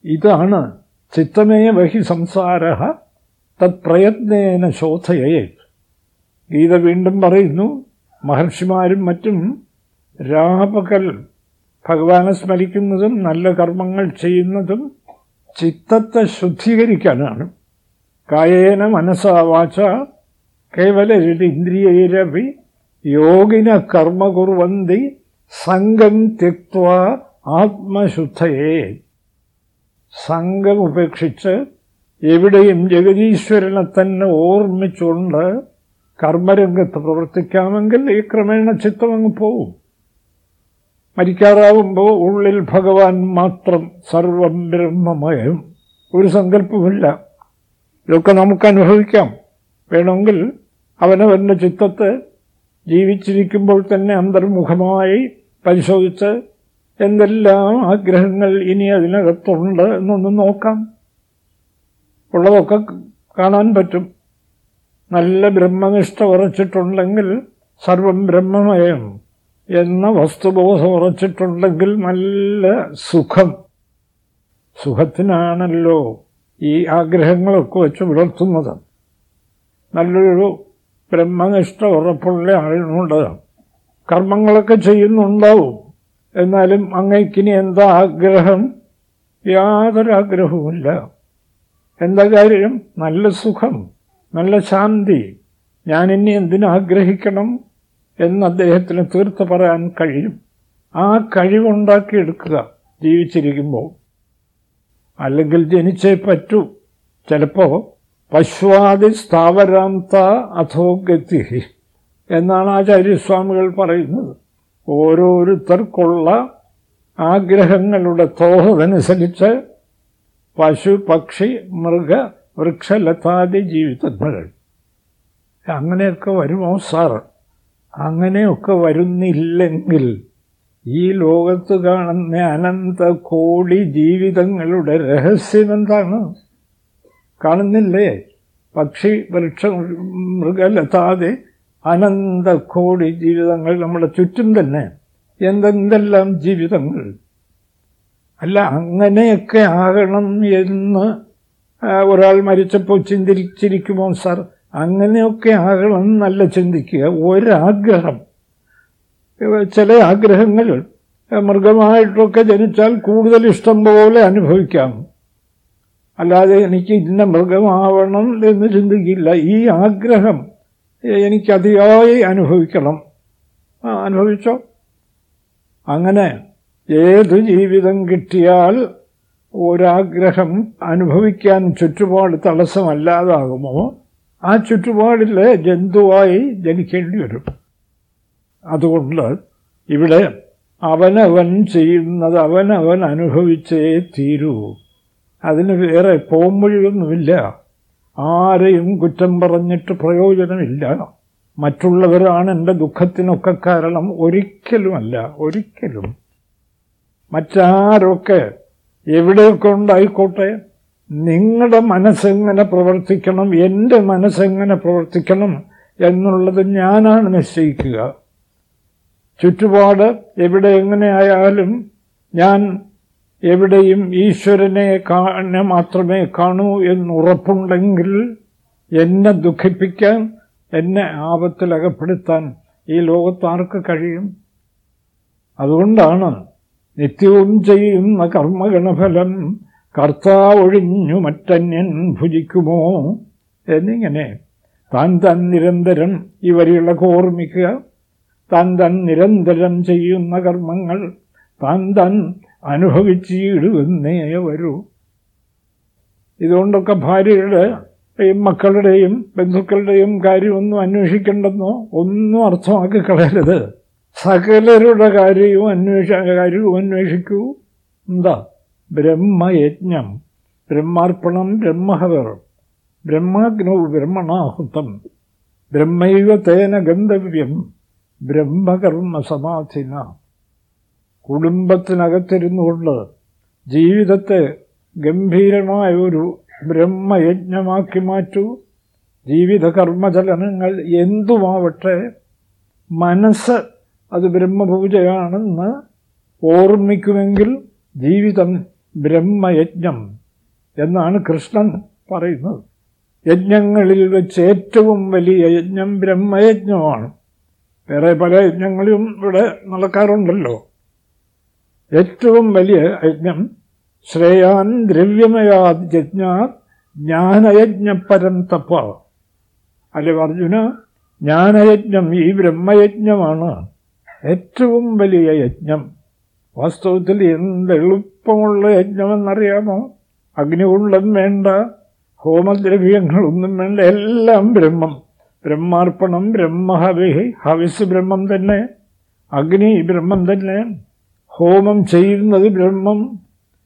ഇതാണ് ചിത്തമേ വഹി സംസാര തത്പ്രയത്നേന ശോധയേ. ഗീത വീണ്ടും പറയുന്നു മഹർഷിമാരും മറ്റും രാപകൽ ഭഗവാനെ സ്മരിക്കുന്നതും നല്ല കർമ്മങ്ങൾ ചെയ്യുന്നതും ചിത്തത്തെ ശുദ്ധീകരിക്കാനാണ്. കായേന മനസ്സാവാച കേവലരിന്ദ്രിയൈരവി യോഗിന കർമ്മ കുറവന്തി സംഘം തെക്വ ആത്മശുദ്ധയെ. സംഘം ഉപേക്ഷിച്ച് എവിടെയും ജഗതീശ്വരനെ തന്നെ ഓർമ്മിച്ചുകൊണ്ട് കർമ്മരംഗത്ത് പ്രവർത്തിക്കാമെങ്കിൽ ഈ ക്രമേണ ചിത്തം അങ്ങ് പോവും. മരിക്കാറാവുമ്പോൾ ഉള്ളിൽ ഭഗവാൻ മാത്രം സർവം ബ്രഹ്മമയം. ഒരു സങ്കല്പമില്ല ഇതൊക്കെ നമുക്ക് അനുഭവിക്കാം വേണമെങ്കിൽ അവനവന്റെ ചിത്തത്തെ ജീവിച്ചിരിക്കുമ്പോൾ തന്നെ അന്തർമുഖമായി പരിശോധിച്ച് എന്തെല്ലാം ആഗ്രഹങ്ങൾ ഇനി അതിനകത്തുണ്ട് എന്നൊന്ന് നോക്കാം. ഉള്ളതൊക്കെ കാണാൻ പറ്റും. നല്ല ബ്രഹ്മനിഷ്ഠ ഉറച്ചിട്ടുണ്ടെങ്കിൽ സർവം ബ്രഹ്മമയം. എന്ന വസ്തുബോധം ഉറച്ചിട്ടുണ്ടെങ്കിൽ നല്ല സുഖം. സുഖത്തിനാണല്ലോ ഈ ആഗ്രഹങ്ങളൊക്കെ വെച്ച് പുലർത്തുന്നത്. നല്ലൊരു ബ്രഹ്മനിഷ്ഠ ഉറപ്പുള്ള ആളിനുണ്ട് കർമ്മങ്ങളൊക്കെ ചെയ്യുന്നുണ്ടാവും. എന്നാലും അങ്ങയ്ക്കിനി എന്താ ആഗ്രഹം? യാതൊരു ആഗ്രഹവുമില്ല എന്താ കാര്യം? നല്ല സുഖം നല്ല ശാന്തി. ഞാനിനി എന്തിനാഗ്രഹിക്കണം? എന്ന് അദ്ദേഹത്തിന് തീർത്ത് പറയാൻ കഴിയും. ആ കഴിവുണ്ടാക്കിയെടുക്കുക ജീവിച്ചിരിക്കുമ്പോൾ. അല്ലെങ്കിൽ ജനിച്ചേ പറ്റൂ. ചിലപ്പോൾ പശ്വാദി സ്ഥാവരാന്ത അധോഗതി എന്നാണ് ആചാര്യസ്വാമികൾ പറയുന്നത്. ഓരോരുത്തർക്കുള്ള ആഗ്രഹങ്ങളുടെ തോഹതനുസരിച്ച് പശു പക്ഷി മൃഗ വൃക്ഷലതാദി ജീവിതങ്ങൾ. അങ്ങനെയൊക്കെ വരുമോ സാർ അങ്ങനെയൊക്കെ വരുന്നില്ലെങ്കിൽ ഈ ലോകത്ത് കാണുന്ന അനന്ത കോടി ജീവിതങ്ങളുടെ രഹസ്യം എന്താണ്? കാണുന്നില്ലേ? പക്ഷി വൃക്ഷ മൃഗലതാതെ അനന്ത കോടി ജീവിതങ്ങൾ നമ്മുടെ ചുറ്റും തന്നെ. എന്തെന്തെല്ലാം ജീവിതങ്ങൾ? അല്ല അങ്ങനെയൊക്കെ ആകണം എന്ന് ഒരാൾ മരിച്ചപ്പോൾ ചിന്തിച്ചിരിക്കുമോ സാർ? അങ്ങനെയൊക്കെ ആകണം നല്ല ചിന്തിക്കുക. ഒരാഗ്രഹം. ചില ആഗ്രഹങ്ങൾ മൃഗമായിട്ടൊക്കെ ജനിച്ചാൽ കൂടുതൽ ഇഷ്ടം പോലെ അനുഭവിക്കാം. അല്ലാതെ എനിക്ക് ഇന്ന മൃഗമാവണം എന്ന് ചിന്തിക്കില്ല. ഈ ആഗ്രഹം എനിക്ക് അതിയായി അനുഭവിക്കണം. അനുഭവിച്ചോ? അങ്ങനെ ഏത് ജീവിതം കിട്ടിയാൽ ഒരാഗ്രഹം അനുഭവിക്കാൻ ചുറ്റുപാട് തടസ്സമല്ലാതാകുമോ? ആ ചുറ്റുപാടിൽ ജന്തുവായി ജനിക്കേണ്ടി വരും. അതുകൊണ്ട് ഇവിടെ അവനവൻ ചെയ്യുന്നത് അവനവൻ അനുഭവിച്ചേ തീരൂ. അതിന് വേറെ പോംവഴിയൊന്നുമില്ല. ആരെയും കുറ്റം പറഞ്ഞിട്ട് പ്രയോജനമില്ല. മറ്റുള്ളവരാണ് എന്റെ ദുഃഖത്തിനൊക്കെ കാരണം ഒരിക്കലുമല്ല ഒരിക്കലും. മറ്റാരൊക്കെ എവിടെയൊക്കെ ഉണ്ടായിക്കോട്ടെ നിങ്ങളുടെ മനസ്സെങ്ങനെ പ്രവർത്തിക്കണം എന്റെ മനസ്സെങ്ങനെ പ്രവർത്തിക്കണം എന്നുള്ളത് ഞാനാണ് നിശ്ചയിക്കുക. ചുറ്റുപാട് എവിടെ എങ്ങനെയായാലും ഞാൻ എവിടെയും ഈശ്വരനെ കാണെ മാത്രമേ കാണൂ എന്നുറപ്പുണ്ടെങ്കിൽ എന്നെ ദുഃഖിപ്പിക്കാൻ എന്നെ ആപത്തിലകപ്പെടുത്താൻ ഈ ലോകത്താർക്ക് കഴിയും? അതുകൊണ്ടാണ് നിത്യവും ചെയ്യുന്ന കർമ്മഗണഫലം കർത്താവൊഴിഞ്ഞു മറ്റന്യൻ ഭുജിക്കുമോ? എന്നിങ്ങനെ താൻ താൻ നിരന്തരം ഈ വരികളൊക്കെ ഓർമ്മിക്കുക താൻ താൻ നിരന്തരം ചെയ്യുന്ന കർമ്മങ്ങൾ താൻ താൻ അനുഭവിച്ചിടുവെന്നേ വരൂ ഇതുകൊണ്ടൊക്കെ ഭാര്യയുടെ മക്കളുടെയും ബന്ധുക്കളുടെയും കാര്യമൊന്നും അന്വേഷിക്കേണ്ടെന്നോ ഒന്നും അർത്ഥമാക്കി കളയരുത് സകലരുടെ കാര്യവും അന്വേഷ കാര്യവും അന്വേഷിക്കൂ. എന്താ? ബ്രഹ്മയജ്ഞം ബ്രഹ്മാർപ്പണം ബ്രഹ്മഹവർ ബ്രഹ്മാഗ്നോ ബ്രഹ്മണാഹുതം ബ്രഹ്മൈവ തേന ഗന്ധവ്യം ബ്രഹ്മകർമ്മ സമാധിന. കുടുംബത്തിനകത്തിരുന്നുകൊണ്ട് ജീവിതത്തെ ഗംഭീരമായ ഒരു ബ്രഹ്മയജ്ഞമാക്കി മാറ്റൂ. ജീവിതകർമ്മചലനങ്ങൾ എന്തുമാവട്ടെ മനസ്സ് അത് ബ്രഹ്മപൂജയാണെന്ന് ഓർമ്മിക്കുമെങ്കിൽ ജീവിതം ബ്രഹ്മയജ്ഞം എന്നാണ് കൃഷ്ണൻ പറയുന്നത്. യജ്ഞങ്ങളിൽ വെച്ച് ഏറ്റവും വലിയ യജ്ഞം ബ്രഹ്മയജ്ഞമാണ്. വേറെ പല യജ്ഞങ്ങളും ഇവിടെ നടക്കാറുണ്ടല്ലോ. ഏറ്റവും വലിയ യജ്ഞം ശ്രേയാൻ ദ്രവ്യമയാജ്ഞ ജ്ഞാനയജ്ഞപരം തപ്പ അല്ലെ അർജുന? ജ്ഞാനയജ്ഞം ഈ ബ്രഹ്മയജ്ഞമാണ് ഏറ്റവും വലിയ യജ്ഞം. വാസ്തവത്തിൽ എന്ത് എളുപ്പമുള്ള യജ്ഞമെന്നറിയാമോ? അഗ്നികുണ്ടം വേണ്ട ഹോമദ്രവ്യങ്ങളൊന്നും വേണ്ട എല്ലാം ബ്രഹ്മം. ബ്രഹ്മാർപ്പണം ബ്രഹ്മഹവി ഹവിസ് ബ്രഹ്മം തന്നെ. അഗ്നി ബ്രഹ്മം തന്നെ. ഹോമം ചെയ്യുന്നത് ബ്രഹ്മം.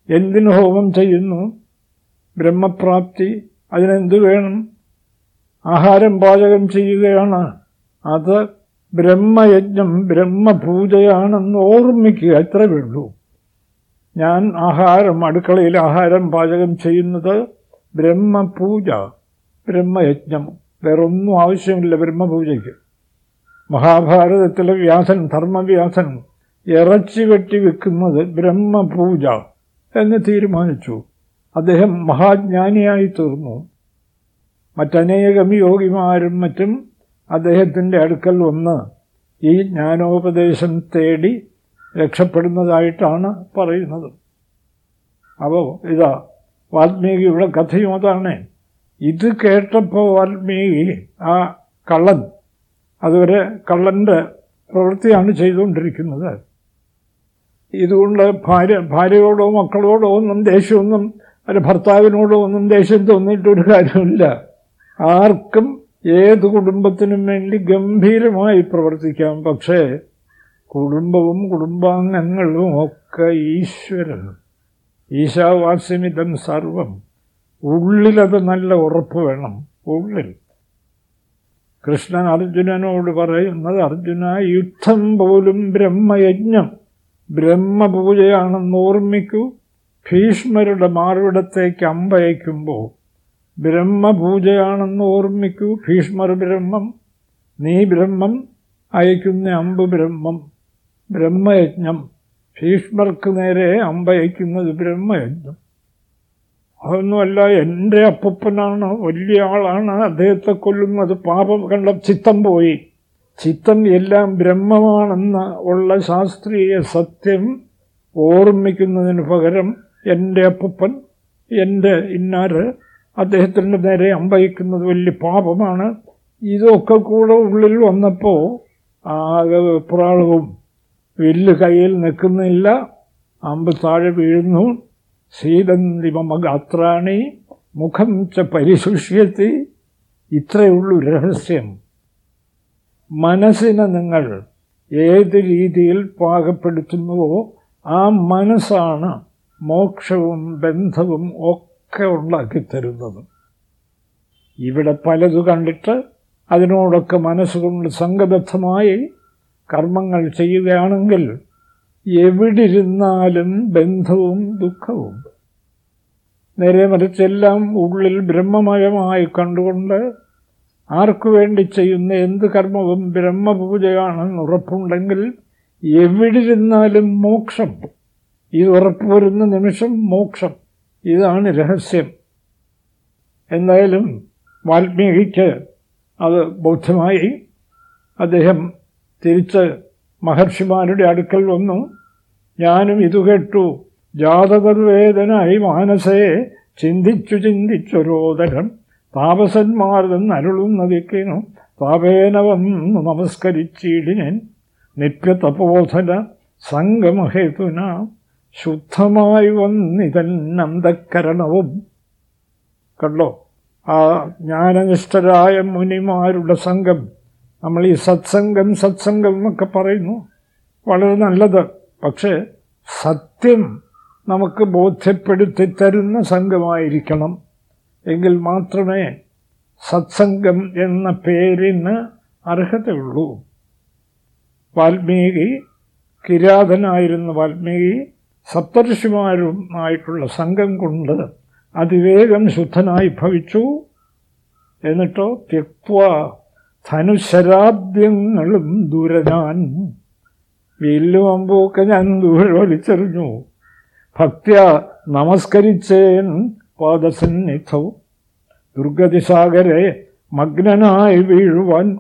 എന്തിന് ഹോമം ചെയ്യുന്നു? ബ്രഹ്മപ്രാപ്തി അതിനെന്ത് വേണം? ആഹാരം പാചകം ചെയ്യുകയാണ്. അത് ബ്രഹ്മയജ്ഞം ബ്രഹ്മപൂജയാണെന്ന് ഓർമ്മിക്കുക എത്ര വേണ്ടു ഞാൻ ആഹാരം അടുക്കളയിൽ ആഹാരം പാചകം ചെയ്യുന്നത് ബ്രഹ്മപൂജ ബ്രഹ്മയജ്ഞം. വേറൊന്നും ആവശ്യമില്ല ബ്രഹ്മപൂജയ്ക്ക്. മഹാഭാരതത്തിലെ വ്യാസൻ ധർമ്മവ്യാസൻ ഇറച്ചി വെട്ടി വെക്കുന്നത് ബ്രഹ്മപൂജ എന്ന് തീരുമാനിച്ചു. അദ്ദേഹം മഹാജ്ഞാനിയായി തീർന്നു. മറ്റനേകം യോഗിമാരും മറ്റും അദ്ദേഹത്തിന്റെ അടുക്കൽ വന്ന് ഈ ജ്ഞാനോപദേശം തേടി രക്ഷപ്പെടുന്നതായിട്ടാണ് പറയുന്നത്. അപ്പോൾ ഇതാ വാൽമീകിയുടെ കഥയും അതാണ്. ഇത് കേട്ടപ്പോൾ വാൽമീകി ആ കള്ളൻ അതുവരെ കള്ളന്റെ പ്രവൃത്തിയാണ് ചെയ്തുകൊണ്ടിരിക്കുന്നത്. ഇതുകൊണ്ട് ഭാര്യ ഭാര്യയോടോ മക്കളോടോ ഒന്നും ദേഷ്യമൊന്നും അല്ല ഭർത്താവിനോടോ ഒന്നും ദേഷ്യം തോന്നിയിട്ടൊരു കാര്യമില്ല ആർക്കും ഏത് കുടുംബത്തിനും വേണ്ടി ഗംഭീരമായി പ്രവർത്തിക്കാം. പക്ഷേ കുടുംബവും കുടുംബാംഗങ്ങളും ഒക്കെ ഈശ്വരൻ. ഈശാവാസ്യമിതം സർവം. ഉള്ളിലത് നല്ല ഉറപ്പ് വേണം. ഉള്ളിൽ. കൃഷ്ണൻ അർജുനനോട് പറയുന്നത് അർജുന യുദ്ധം പോലും ബ്രഹ്മയജ്ഞം. ബ്രഹ്മപൂജയാണെന്ന് ഓർമ്മിക്കൂ. ഭീഷ്മരുടെ മാറിടത്തേക്ക് അമ്പയക്കുമ്പോൾ ബ്രഹ്മപൂജയാണെന്ന് ഓർമ്മിക്കൂ. ഭീഷ്മർ ബ്രഹ്മം നീ ബ്രഹ്മം അയക്കുന്ന അമ്പ് ബ്രഹ്മം. ബ്രഹ്മയജ്ഞം. ഭീഷ്മർക്ക് നേരെ അമ്പയക്കുന്നത് ബ്രഹ്മയജ്ഞം. അതൊന്നുമല്ല എന്റെ അപ്പപ്പനാണ് വലിയ ആളാണ് അദ്ദേഹത്തെ കൊല്ലുന്നത് പാപം കണ്ട ചിത്തം പോയി. ചിത്തം എല്ലാം ബ്രഹ്മമാണെന്ന് ഉള്ള ശാസ്ത്രീയ സത്യം ഓർമ്മിക്കുന്നതിന് പകരം എന്റെ അപ്പപ്പൻ എന്റെ ഇന്നാര് അദ്ദേഹത്തിന്റെ നേരെ അമ്പയിക്കുന്നത് വലിയ പാപമാണ്. ഇതൊക്കെ കൂടെ ഉള്ളിൽ വന്നപ്പോൾ ആകെ വെപ്രാളവും വില്ല് കയ്യിൽ നിൽക്കുന്നില്ല. അമ്പ് താഴെ വീഴുന്നു. ശീലന്തിമ ഗാത്രാണി മുഖം ച പരിശുഷ്യത്തി. ഇത്രയുള്ളൂ രഹസ്യം. മനസ്സിനെ നിങ്ങൾ ഏത് രീതിയിൽ പാകപ്പെടുത്തുന്നുവോ ആ മനസ്സാണ് മോക്ഷവും ബന്ധവും ഒക്കെ ഉണ്ടാക്കി തരുന്നത് ഇവിടെ പലതു കണ്ടിട്ട് അതിനോടൊക്കെ മനസ്സുകൊണ്ട് സംഘബദ്ധമായി കർമ്മങ്ങൾ ചെയ്യുകയാണെങ്കിൽ എവിടിരുന്നാലും ബന്ധവും ദുഃഖവും. നേരെ മറിച്ചെല്ലാം ഉള്ളിൽ ബ്രഹ്മമയമായി കണ്ടുകൊണ്ട് ആർക്കു വേണ്ടി ചെയ്യുന്ന എന്ത് കർമ്മവും ബ്രഹ്മപൂജയാണെന്ന് ഉറപ്പുണ്ടെങ്കിൽ എവിടിരുന്നാലും മോക്ഷം. ഇത് ഉറപ്പുവരുന്ന നിമിഷം മോക്ഷം. ഇതാണ് രഹസ്യം. എന്തായാലും വാൽമീകിക്ക് അത് ബോധ്യമായി. അദ്ദേഹം തിരിച്ച് മഹർഷിമാരുടെ അടുക്കൽ വന്നു. ഞാനും ഇതു കേട്ടു. ജാതകർവേദനായി മാനസയെ ചിന്തിച്ചു ചിന്തിച്ചൊരോദരം താപസന്മാർ അരുളുന്നതിക്കിനു താപേനവം നമസ്കരിച്ചിടിനൻ. നിത്യതപോധന സംഗമഹേതുന ശുദ്ധമായി വന്നിതന്നന്തക്കരണവും കണ്ടോ? ആ ജ്ഞാനനിഷ്ഠരായ മുനിമാരുടെ സംഘം നമ്മൾ ഈ സത്സംഗം സത്സംഗം എന്നൊക്കെ പറയുന്നു. വളരെ നല്ലത്. പക്ഷേ സത്യം നമുക്ക് ബോധ്യപ്പെടുത്തി തരുന്ന സംഘമായിരിക്കണം. എങ്കിൽ മാത്രമേ സത്സംഗം എന്ന പേരിന് അർഹതയുള്ളൂ. വാൽമീകി കിരാതനായിരുന്ന വാൽമീകി സപ്തർഷിമാരുമായിട്ടുള്ള സംഘം കൊണ്ട് അതിവേഗം ശുദ്ധനായി ഭവിച്ചു. എന്നിട്ടോ തെക്വ ധനുശരാദ്യങ്ങളും ദൂരനാൻ വില്ലുമമ്പൊക്കെ ഞാൻ ദൂരെ വലിച്ചെറിഞ്ഞു. ഭക്ത്യ നമസ്കരിച്ചേൻ പാദസന്നിധവും ദുർഗതിസാഗരെ മഗ്നനായി വീഴുവാൻ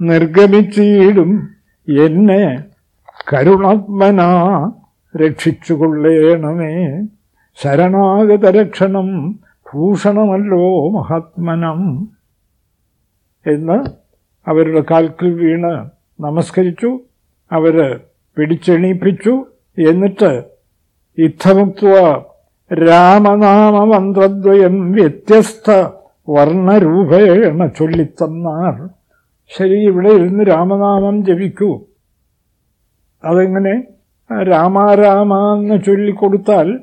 നിർഗമിച്ചിടും എന്നെ കരുണാത്മനാ രക്ഷിച്ചുകൊള്ളേണമേ. ശരണാഗതരക്ഷണം ഭൂഷണമല്ലോ മഹാത്മനം. എന്ന് അവരുടെ കാൽക്കിൽ വീണ് നമസ്കരിച്ചു അവർ പിടിച്ചെണീപ്പിച്ചു. എന്നിട്ട് ഇത്തമുക്വ രാമനാമമന്ത്രദ്വയം വ്യത്യസ്ത വർണരൂപേണ ചൊല്ലിത്തന്നാർ. ശരി ഇവിടെ ഇരുന്ന് രാമനാമം ജപിക്കൂ. അതെങ്ങനെ? രാമാരാമ എന്ന് ചൊല്ലിക്കൊടുത്താൽ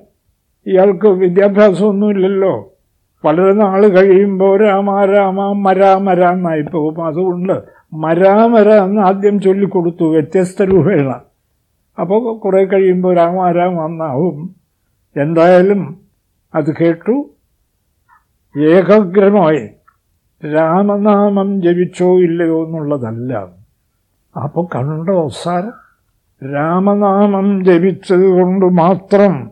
ഇയാൾക്ക് വിദ്യാഭ്യാസമൊന്നുമില്ലല്ലോ. വളരെ നാൾ കഴിയുമ്പോൾ രാമാരാമ മരാമര എന്നായി പോകും. അതുകൊണ്ട് മരാമര എന്ന് ആദ്യം ചൊല്ലിക്കൊടുത്തു. വ്യത്യസ്ത രൂപേണ. അപ്പോൾ കുറേ കഴിയുമ്പോൾ രാമാരാമ എന്നാവും. എന്തായാലും അത് കേട്ടു. ഏകഗ്രമായി രാമനാമം ജപിച്ചോ ഇല്ലയോ എന്നുള്ളതല്ല. അപ്പോൾ കണ്ടോ സാർ രാമനാമം ജപിച്ചത് കൊണ്ട് മാത്രം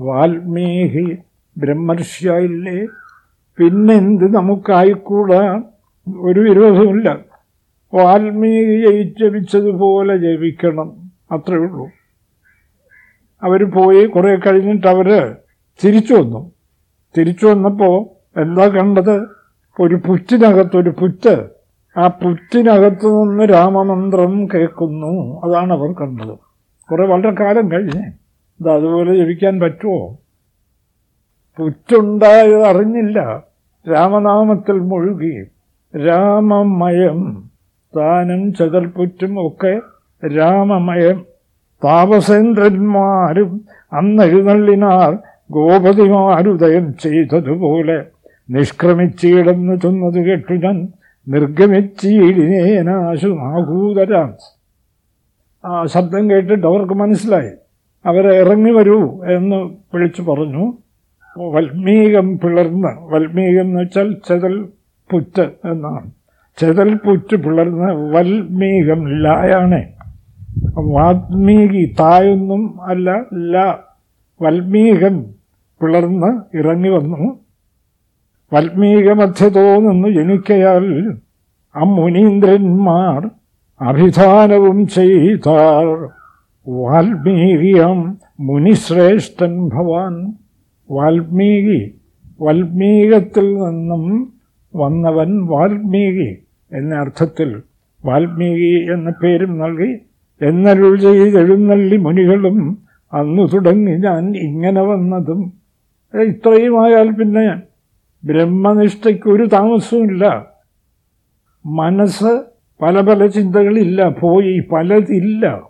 വാൽമീകി ബ്രഹ്മർഷിയായില്ലേ? പിന്നെന്ത് നമുക്കായിക്കൂടാ? ഒരു വിരോധമില്ല വാൽമീകി ജപിച്ചതുപോലെ ജപിക്കണം അത്രയേ ഉള്ളൂ അവർ പോയി കുറേ കഴിഞ്ഞിട്ട് അവർ തിരിച്ചു വന്നു. തിരിച്ചു വന്നപ്പോൾ എന്താ കണ്ടത്? ഒരു പുറ്റിനകത്തൊരു പുറ്റ്. ആ പുറ്റിനകത്തു നിന്ന് രാമമന്ത്രം കേൾക്കുന്നു. അതാണ് അവർ കണ്ടത്. കുറേ വളരെ കാലം കഴിഞ്ഞ്. ഇത് അതുപോലെ ജപിക്കാൻ പറ്റുമോ? പുറ്റുണ്ടായത് അറിഞ്ഞില്ല. രാമനാമത്തിൽ മുഴുകി. രാമമയം താനും ചതൽപുറ്റും ഒക്കെ രാമമയം. താപസേന്ദ്രന്മാരും അന്നെഴുന്നള്ളിനാർ ഗോപതിമാരുദയം ചെയ്തതുപോലെ നിഷ്ക്രമിച്ചിടന്ന് ചെന്നത് കേട്ടു ഞാൻ. നിർഗമിച്ചീടിനേനാശു നാഹൂതരാൻ ആ ശബ്ദം കേട്ടിട്ട് അവർക്ക് മനസ്സിലായി. അവരെ ഇറങ്ങി വരൂ എന്ന് വിളിച്ചു പറഞ്ഞു. വൽമീകം പിളർന്ന് വൽമീകം എന്ന് വെച്ചാൽ ചെതൽ പുറ്റ് എന്നാണ്. ചെതൽ പുറ്റ് പിളർന്ന് വൽമീകം ലായാണേ. വാത്മീകി തായൊന്നും അല്ല ല വൽമീകം പിളർന്ന് ഇറങ്ങി വന്നു. വൽമീകമധ്യതോ നിന്ന് ജനിക്കയാൽ ആ മുനീന്ദ്രന്മാർ അഭിധാനവും ചെയ്താർ. വാൽമീകിയം മുനിശ്രേഷ്ഠൻ ഭവാൻ വാൽമീകി വാൽമീകത്തിൽ നിന്നും വന്നവൻ വാൽമീകി എന്ന അർത്ഥത്തിൽ വാൽമീകി എന്ന പേരും നൽകി എന്നരുൾ ചെയ്തെഴുന്നള്ളി മുനികളും അന്നു തുടങ്ങി ഞാൻ ഇങ്ങനെ വന്നതും. ഇത്രയുമായാൽ പിന്നെ ബ്രഹ്മനിഷ്ഠയ്ക്ക് ഒരു താമസവുമില്ല. മനസ്സ് പല പല ചിന്തകളില്ല പോയി പലതില്ല.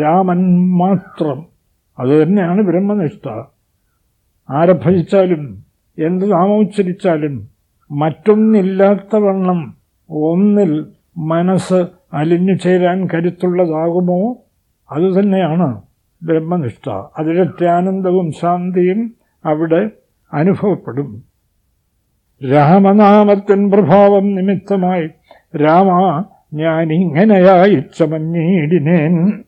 രാമൻ മാത്രം. അതുതന്നെയാണ് ബ്രഹ്മനിഷ്ഠ. ആരെ ഭജിച്ചാലും എന്ത് നാമോച്ചരിച്ചാലും മറ്റൊന്നില്ലാത്ത വണ്ണം ഒന്നിൽ മനസ്സ് അലിഞ്ഞു ചേരാൻ കരുത്തുള്ളതാകുമോ? അതുതന്നെയാണ് ബ്രഹ്മനിഷ്ഠ. അതിലത്തെ ആനന്ദവും ശാന്തിയും അവിടെ അനുഭവപ്പെടും. രാമനാമത്തിൻ പ്രഭാവം നിമിത്തമായി രാമ ഞാനിങ്ങനെയായി ചമഞ്ഞീടിനേൻ.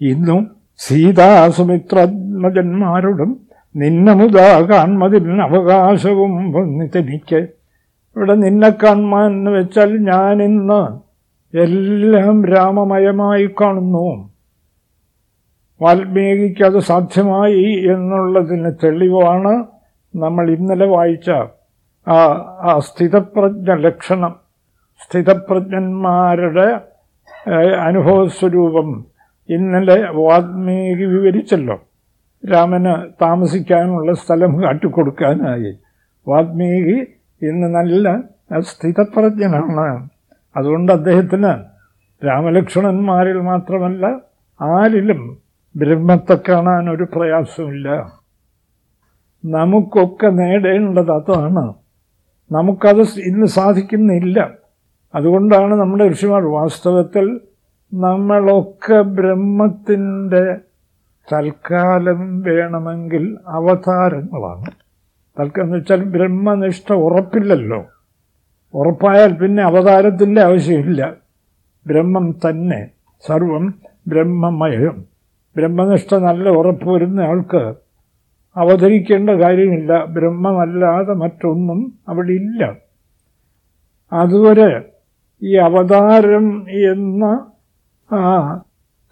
ഇന്നും സീതാസുമിത്രന്മജന്മാരോടും നിന്നമുതാ മതിൽ അവകാശവും വന്നിട്ടെനിക്ക് ഇവിടെ നിന്നെ കാണുവാൻ എന്ന് വെച്ചാൽ ഞാനിന്ന് എല്ലാം രാമമയമായി കാണുന്നു. വാൽമീകിക്ക് അത് സാധ്യമായി എന്നുള്ളതിന് തെളിവാണ് നമ്മൾ ഇന്നലെ വായിച്ച ആ ആ സ്ഥിതപ്രജ്ഞ ലക്ഷണം. സ്ഥിതപ്രജ്ഞന്മാരുടെ അനുഭവസ്വരൂപം ഇന്നലെ വാൽമീകി വിവരിച്ചല്ലോ. രാമന് താമസിക്കാനുള്ള സ്ഥലം കാട്ടിക്കൊടുക്കാനായി. വാത്മീകി ഇന്ന് നല്ല സ്ഥിതപ്രജ്ഞനാണ്. അതുകൊണ്ട് അദ്ദേഹത്തിന് രാമലക്ഷ്മണന്മാരിൽ മാത്രമല്ല ആരിലും ബ്രഹ്മത്തെ കാണാൻ ഒരു പ്രയാസമില്ല. നമുക്കൊക്കെ നേടേണ്ടത് അതാണ്. നമുക്കത് ഇന്ന് സാധിക്കുന്നില്ല. അതുകൊണ്ടാണ് നമ്മുടെ ഋഷിമാർ വാസ്തവത്തിൽ നമ്മളൊക്കെ ബ്രഹ്മത്തിന്റെ തൽക്കാലം വേണമെങ്കിൽ അവതാരങ്ങളാണ്. തൽക്കാലം എന്ന് വെച്ചാൽ ബ്രഹ്മനിഷ്ഠ ഉറപ്പില്ലല്ലോ. ഉറപ്പായാൽ പിന്നെ അവതാരത്തിന്റെ ആവശ്യമില്ല. ബ്രഹ്മം തന്നെ സർവം ബ്രഹ്മമയം. ബ്രഹ്മനിഷ്ഠ നല്ല ഉറപ്പ് വരുന്ന ആൾക്ക് അവതരിക്കേണ്ട കാര്യമില്ല. ബ്രഹ്മമല്ലാതെ മറ്റൊന്നും അവിടെ ഇല്ല. അതുവരെ ഈ അവതാരം എന്ന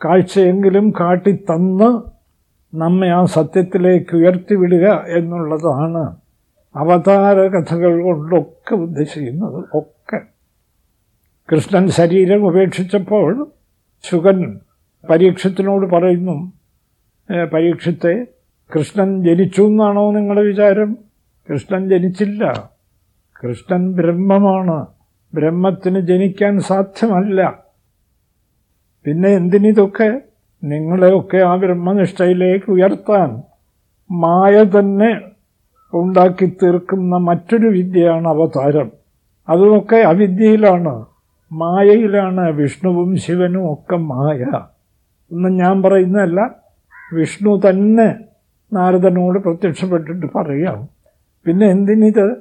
കാഴ്ചയെങ്കിലും കാട്ടിത്തന്ന് നമ്മെ ആ സത്യത്തിലേക്ക് ഉയർത്തിവിടുക എന്നുള്ളതാണ് അവതാര കഥകൾ കൊണ്ടൊക്കെ ഉദ്ദേശിക്കുന്നത്. ഒക്കെ. കൃഷ്ണൻ ശരീരം ഉപേക്ഷിച്ചപ്പോൾ ശുഗൻ പരീക്ഷത്തിനോട് പറയുന്നു പരീക്ഷത്തെ കൃഷ്ണൻ ജനിച്ചു എന്നാണോ നിങ്ങളുടെ വിചാരം? കൃഷ്ണൻ ജനിച്ചില്ല. കൃഷ്ണൻ ബ്രഹ്മമാണ്. ബ്രഹ്മത്തിന് ജനിക്കാൻ സാധ്യമല്ല. പിന്നെ എന്തിനിതൊക്കെ നിങ്ങളെയൊക്കെ ആ ബ്രഹ്മനിഷ്ഠയിലേക്ക് ഉയർത്താൻ മായ തന്നെ ഉണ്ടാക്കി തീർക്കുന്ന മറ്റൊരു വിദ്യയാണ് അവതാരം. അതുമൊക്കെ അവിദ്യയിലാണ്. മായയിലാണ്. വിഷ്ണുവും ശിവനും ഒക്കെ മായ. ഒന്നും ഞാൻ പറയുന്നതല്ല വിഷ്ണു തന്നെ നാരദനോട് പ്രത്യക്ഷപ്പെട്ടിട്ട് പറയാം. പിന്നെ എന്തിനിത്?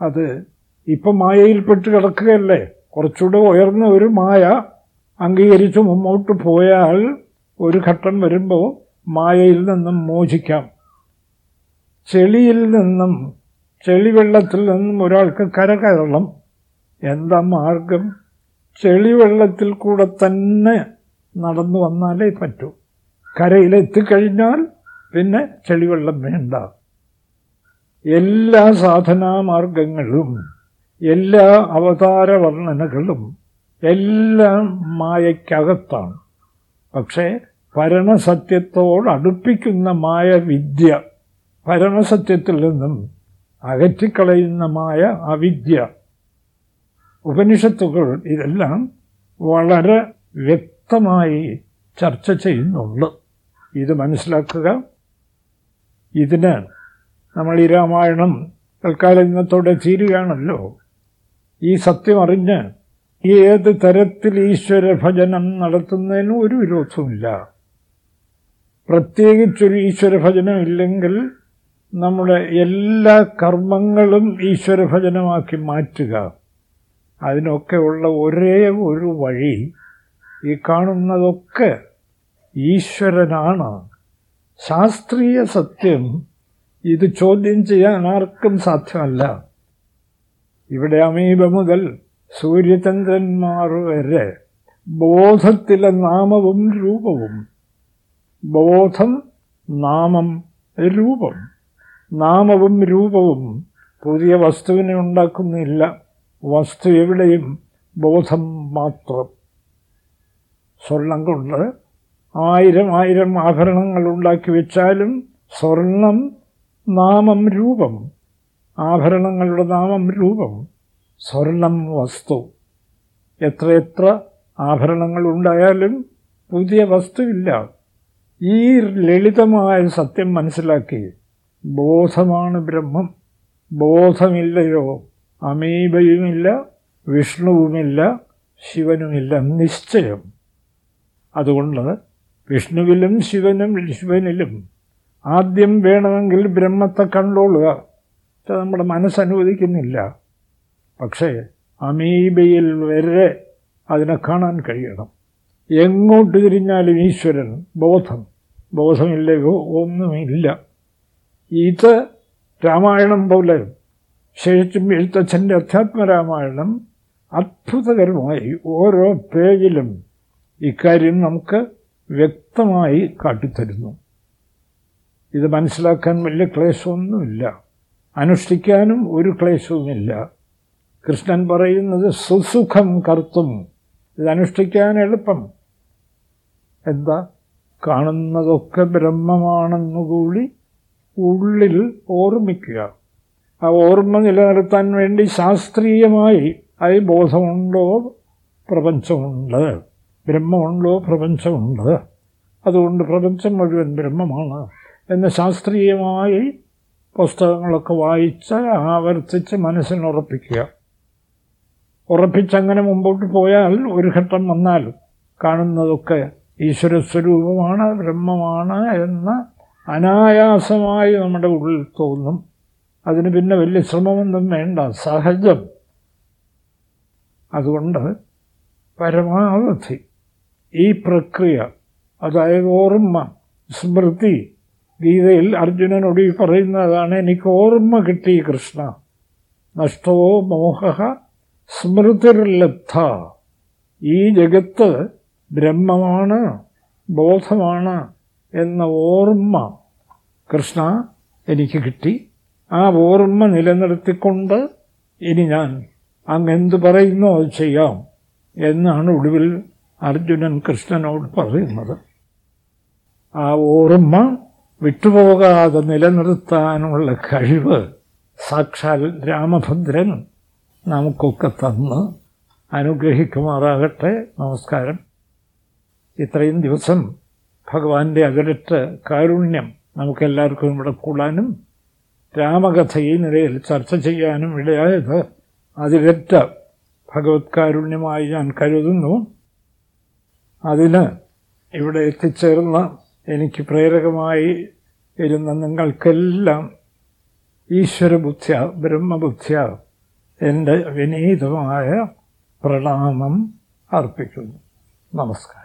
അത് ഇപ്പം മായയിൽപ്പെട്ട് കിടക്കുകയല്ലേ? കുറച്ചുകൂടെ ഉയർന്ന ഒരു മായ അംഗീകരിച്ച് മുമ്പോട്ട് പോയാൽ ഒരു ഘട്ടം വരുമ്പോൾ മായയിൽ നിന്നും മോചിക്കാം. ചെളിയിൽ നിന്നും ചെളിവെള്ളത്തിൽ നിന്നും ഒരാൾക്ക് കരകയറണം എന്താ മാർഗം? ചെളിവെള്ളത്തിൽ കൂടെ തന്നെ നടന്നു വന്നാലേ പറ്റൂ. കരയിലെത്തിക്കഴിഞ്ഞാൽ പിന്നെ ചെളിവെള്ളം വേണ്ട. എല്ലാ സാധനാമാർഗങ്ങളും എല്ലാ അവതാര വർണനകളും എല്ലാം മായയ്ക്കകത്താണ്. പക്ഷേ ഭരണസത്യത്തോട് അടുപ്പിക്കുന്ന മായ വിദ്യ ഭരണസത്യത്തിൽ നിന്നും അകറ്റിക്കളയുന്ന മായ അവിദ്യ. ഉപനിഷത്തുകൾ ഇതെല്ലാം വളരെ വ്യക്തമായി ചർച്ച ചെയ്യുന്നുണ്ട്. ഇത് മനസ്സിലാക്കുക. ഇതിന് നമ്മൾ ഈ രാമായണം തൽക്കാലം ഇന്നത്തോടെ തീരുകയാണല്ലോ. ഈ സത്യം അറിഞ്ഞ് ഏത് തരത്തിൽ ഈശ്വര ഭജനം നടത്തുന്നതിനും ഒരു വിരോധവുമില്ല. പ്രത്യേകിച്ചൊരു ഈശ്വര ഭജനം ഇല്ലെങ്കിൽ നമ്മുടെ എല്ലാ കർമ്മങ്ങളും ഈശ്വര ഭജനമാക്കി മാറ്റുക. അതിനൊക്കെ ഉള്ള ഒരേ ഒരു വഴി ഈ കാണുന്നതൊക്കെ ഈശ്വരനാണ്. ശാസ്ത്രീയ സത്യം ഇത് ചോദ്യം ചെയ്യാൻ ആർക്കും സാധ്യമല്ല. ഇവിടെ അമീബ മുതൽ സൂര്യചന്ദ്രന്മാർ വരെ ബോധത്തിലെ നാമവും രൂപവും. ബോധം നാമം രൂപം. നാമവും രൂപവും പുതിയ വസ്തുവിനെ ഉണ്ടാക്കുന്നില്ല. വസ്തു എവിടെയും ബോധം മാത്രം. സ്വർണം കൊണ്ട് ആയിരം ആയിരം ആഭരണങ്ങൾ ഉണ്ടാക്കി വെച്ചാലും സ്വർണം നാമം രൂപം. ആഭരണങ്ങളുടെ നാമം രൂപം. സ്വർണം വസ്തു. എത്രയെത്ര ആഭരണങ്ങൾ ഉണ്ടായാലും പുതിയ വസ്തുവില്ല. ഈ ലളിതമായ സത്യം മനസ്സിലാക്കി ബോധമാണ് ബ്രഹ്മം. ബോധമില്ലയോ അമീബയുമില്ല വിഷ്ണുവുമില്ല ശിവനുമില്ല നിശ്ചയം. അതുകൊണ്ട് വിഷ്ണുവിലും ശിവനും ശിവനിലും ആദ്യം വേണമെങ്കിൽ ബ്രഹ്മത്തെ കണ്ടോളുക. നമ്മുടെ മനസ്സനുവദിക്കുന്നില്ല. പക്ഷേ അമീബയിൽ വരെ അതിനെ കാണാൻ കഴിയണം. എങ്ങോട്ട് തിരിഞ്ഞാലും ഈശ്വരൻ ബോധം. ബോധമില്ലയോ ഒന്നുമില്ല. ഇത് രാമായണം പോലെ ശേഷിച്ചും എഴുത്തച്ഛന്റെ അധ്യാത്മരാമായണം അത്ഭുതകരമായി ഓരോ പേജിലും ഇക്കാര്യം നമുക്ക് വ്യക്തമായി കാട്ടിത്തരുന്നു. ഇത് മനസ്സിലാക്കാൻ വലിയ ക്ലേശമൊന്നുമില്ല. അനുഷ്ഠിക്കാനും ഒരു ക്ലേശവുമില്ല. കൃഷ്ണൻ പറയുന്നത് സുസുഖം കർത്തും. ഇതനുഷ്ഠിക്കാൻ എളുപ്പം. എന്താ? കാണുന്നതൊക്കെ ബ്രഹ്മമാണെന്നുകൂടി ഉള്ളിൽ ഓർമ്മിക്കുക. ആ ഓർമ്മ നിലനിർത്താൻ വേണ്ടി ശാസ്ത്രീയമായി അത് ബോധമുണ്ടോ? പ്രപഞ്ചമുണ്ട്. ബ്രഹ്മമുണ്ടോ? പ്രപഞ്ചമുണ്ട്. അതുകൊണ്ട് പ്രപഞ്ചം മുഴുവൻ ബ്രഹ്മമാണ് എന്ന് ശാസ്ത്രീയമായി പുസ്തകങ്ങളൊക്കെ വായിച്ച് ആവർത്തിച്ച് മനസ്സിനുറപ്പിക്കുക. ഉറപ്പിച്ചങ്ങനെ മുമ്പോട്ട് പോയാൽ ഒരു ഘട്ടം വന്നാൽ കാണുന്നതൊക്കെ ഈശ്വരസ്വരൂപമാണ് ബ്രഹ്മമാണ് എന്ന് അനായാസമായി നമ്മുടെ ഉള്ളിൽ തോന്നും. അതിന് പിന്നെ വലിയ ശ്രമമൊന്നും വേണ്ട സഹജം. അതുകൊണ്ട് പരമാവധി ഈ പ്രക്രിയ അതായത് ഓർമ്മ സ്മൃതി ഗീതയിൽ അർജുനനോട് ഈ പറയുന്നതാണ് എനിക്ക് ഓർമ്മ കിട്ടി കൃഷ്ണ. നഷ്ടവോ മോഹ സ്മൃതിർലബ്ധ. ഈ ജഗത്ത് ബ്രഹ്മമാണ് ബോധമാണ് എന്ന ഓർമ്മ കൃഷ്ണ എനിക്ക് കിട്ടി. ആ ഓർമ്മ നിലനിർത്തിക്കൊണ്ട് ഇനി ഞാൻ അങ്ങെന്ത് പറയുന്നോ അത് ചെയ്യാം എന്നാണ് ഒടുവിൽ അർജുനൻ കൃഷ്ണനോട് പറയുന്നത്. ആ ഓർമ്മ വിട്ടുപോകാതെ നിലനിർത്താനുള്ള കഴിവ് സാക്ഷാൽ രാമഭദ്രൻ നമുക്കൊക്കെ തന്ന് അനുഗ്രഹിക്കുമാറാകട്ടെ. നമസ്കാരം. ഇത്രയും ദിവസം ഭഗവാന്റെ അകലിട്ട് കാരുണ്യം നമുക്കെല്ലാവർക്കും ഇവിടെ കൂടാനും രാമകഥ ഈ നിലയിൽ ചർച്ച ചെയ്യാനും ഇടയായത് അതിരറ്റ ഭഗവത് കാരുണ്യമായി ഞാൻ കരുതുന്നു. അതിന് ഇവിടെ എത്തിച്ചേർന്ന എനിക്ക് പ്രേരകമായി ഇരുന്ന നിങ്ങൾക്കെല്ലാം ഈശ്വരബുദ്ധ്യ ബ്രഹ്മബുദ്ധ്യ എന്റെ വിനീതമായ പ്രണാമം അർപ്പിക്കുന്നു. നമസ്കാരം.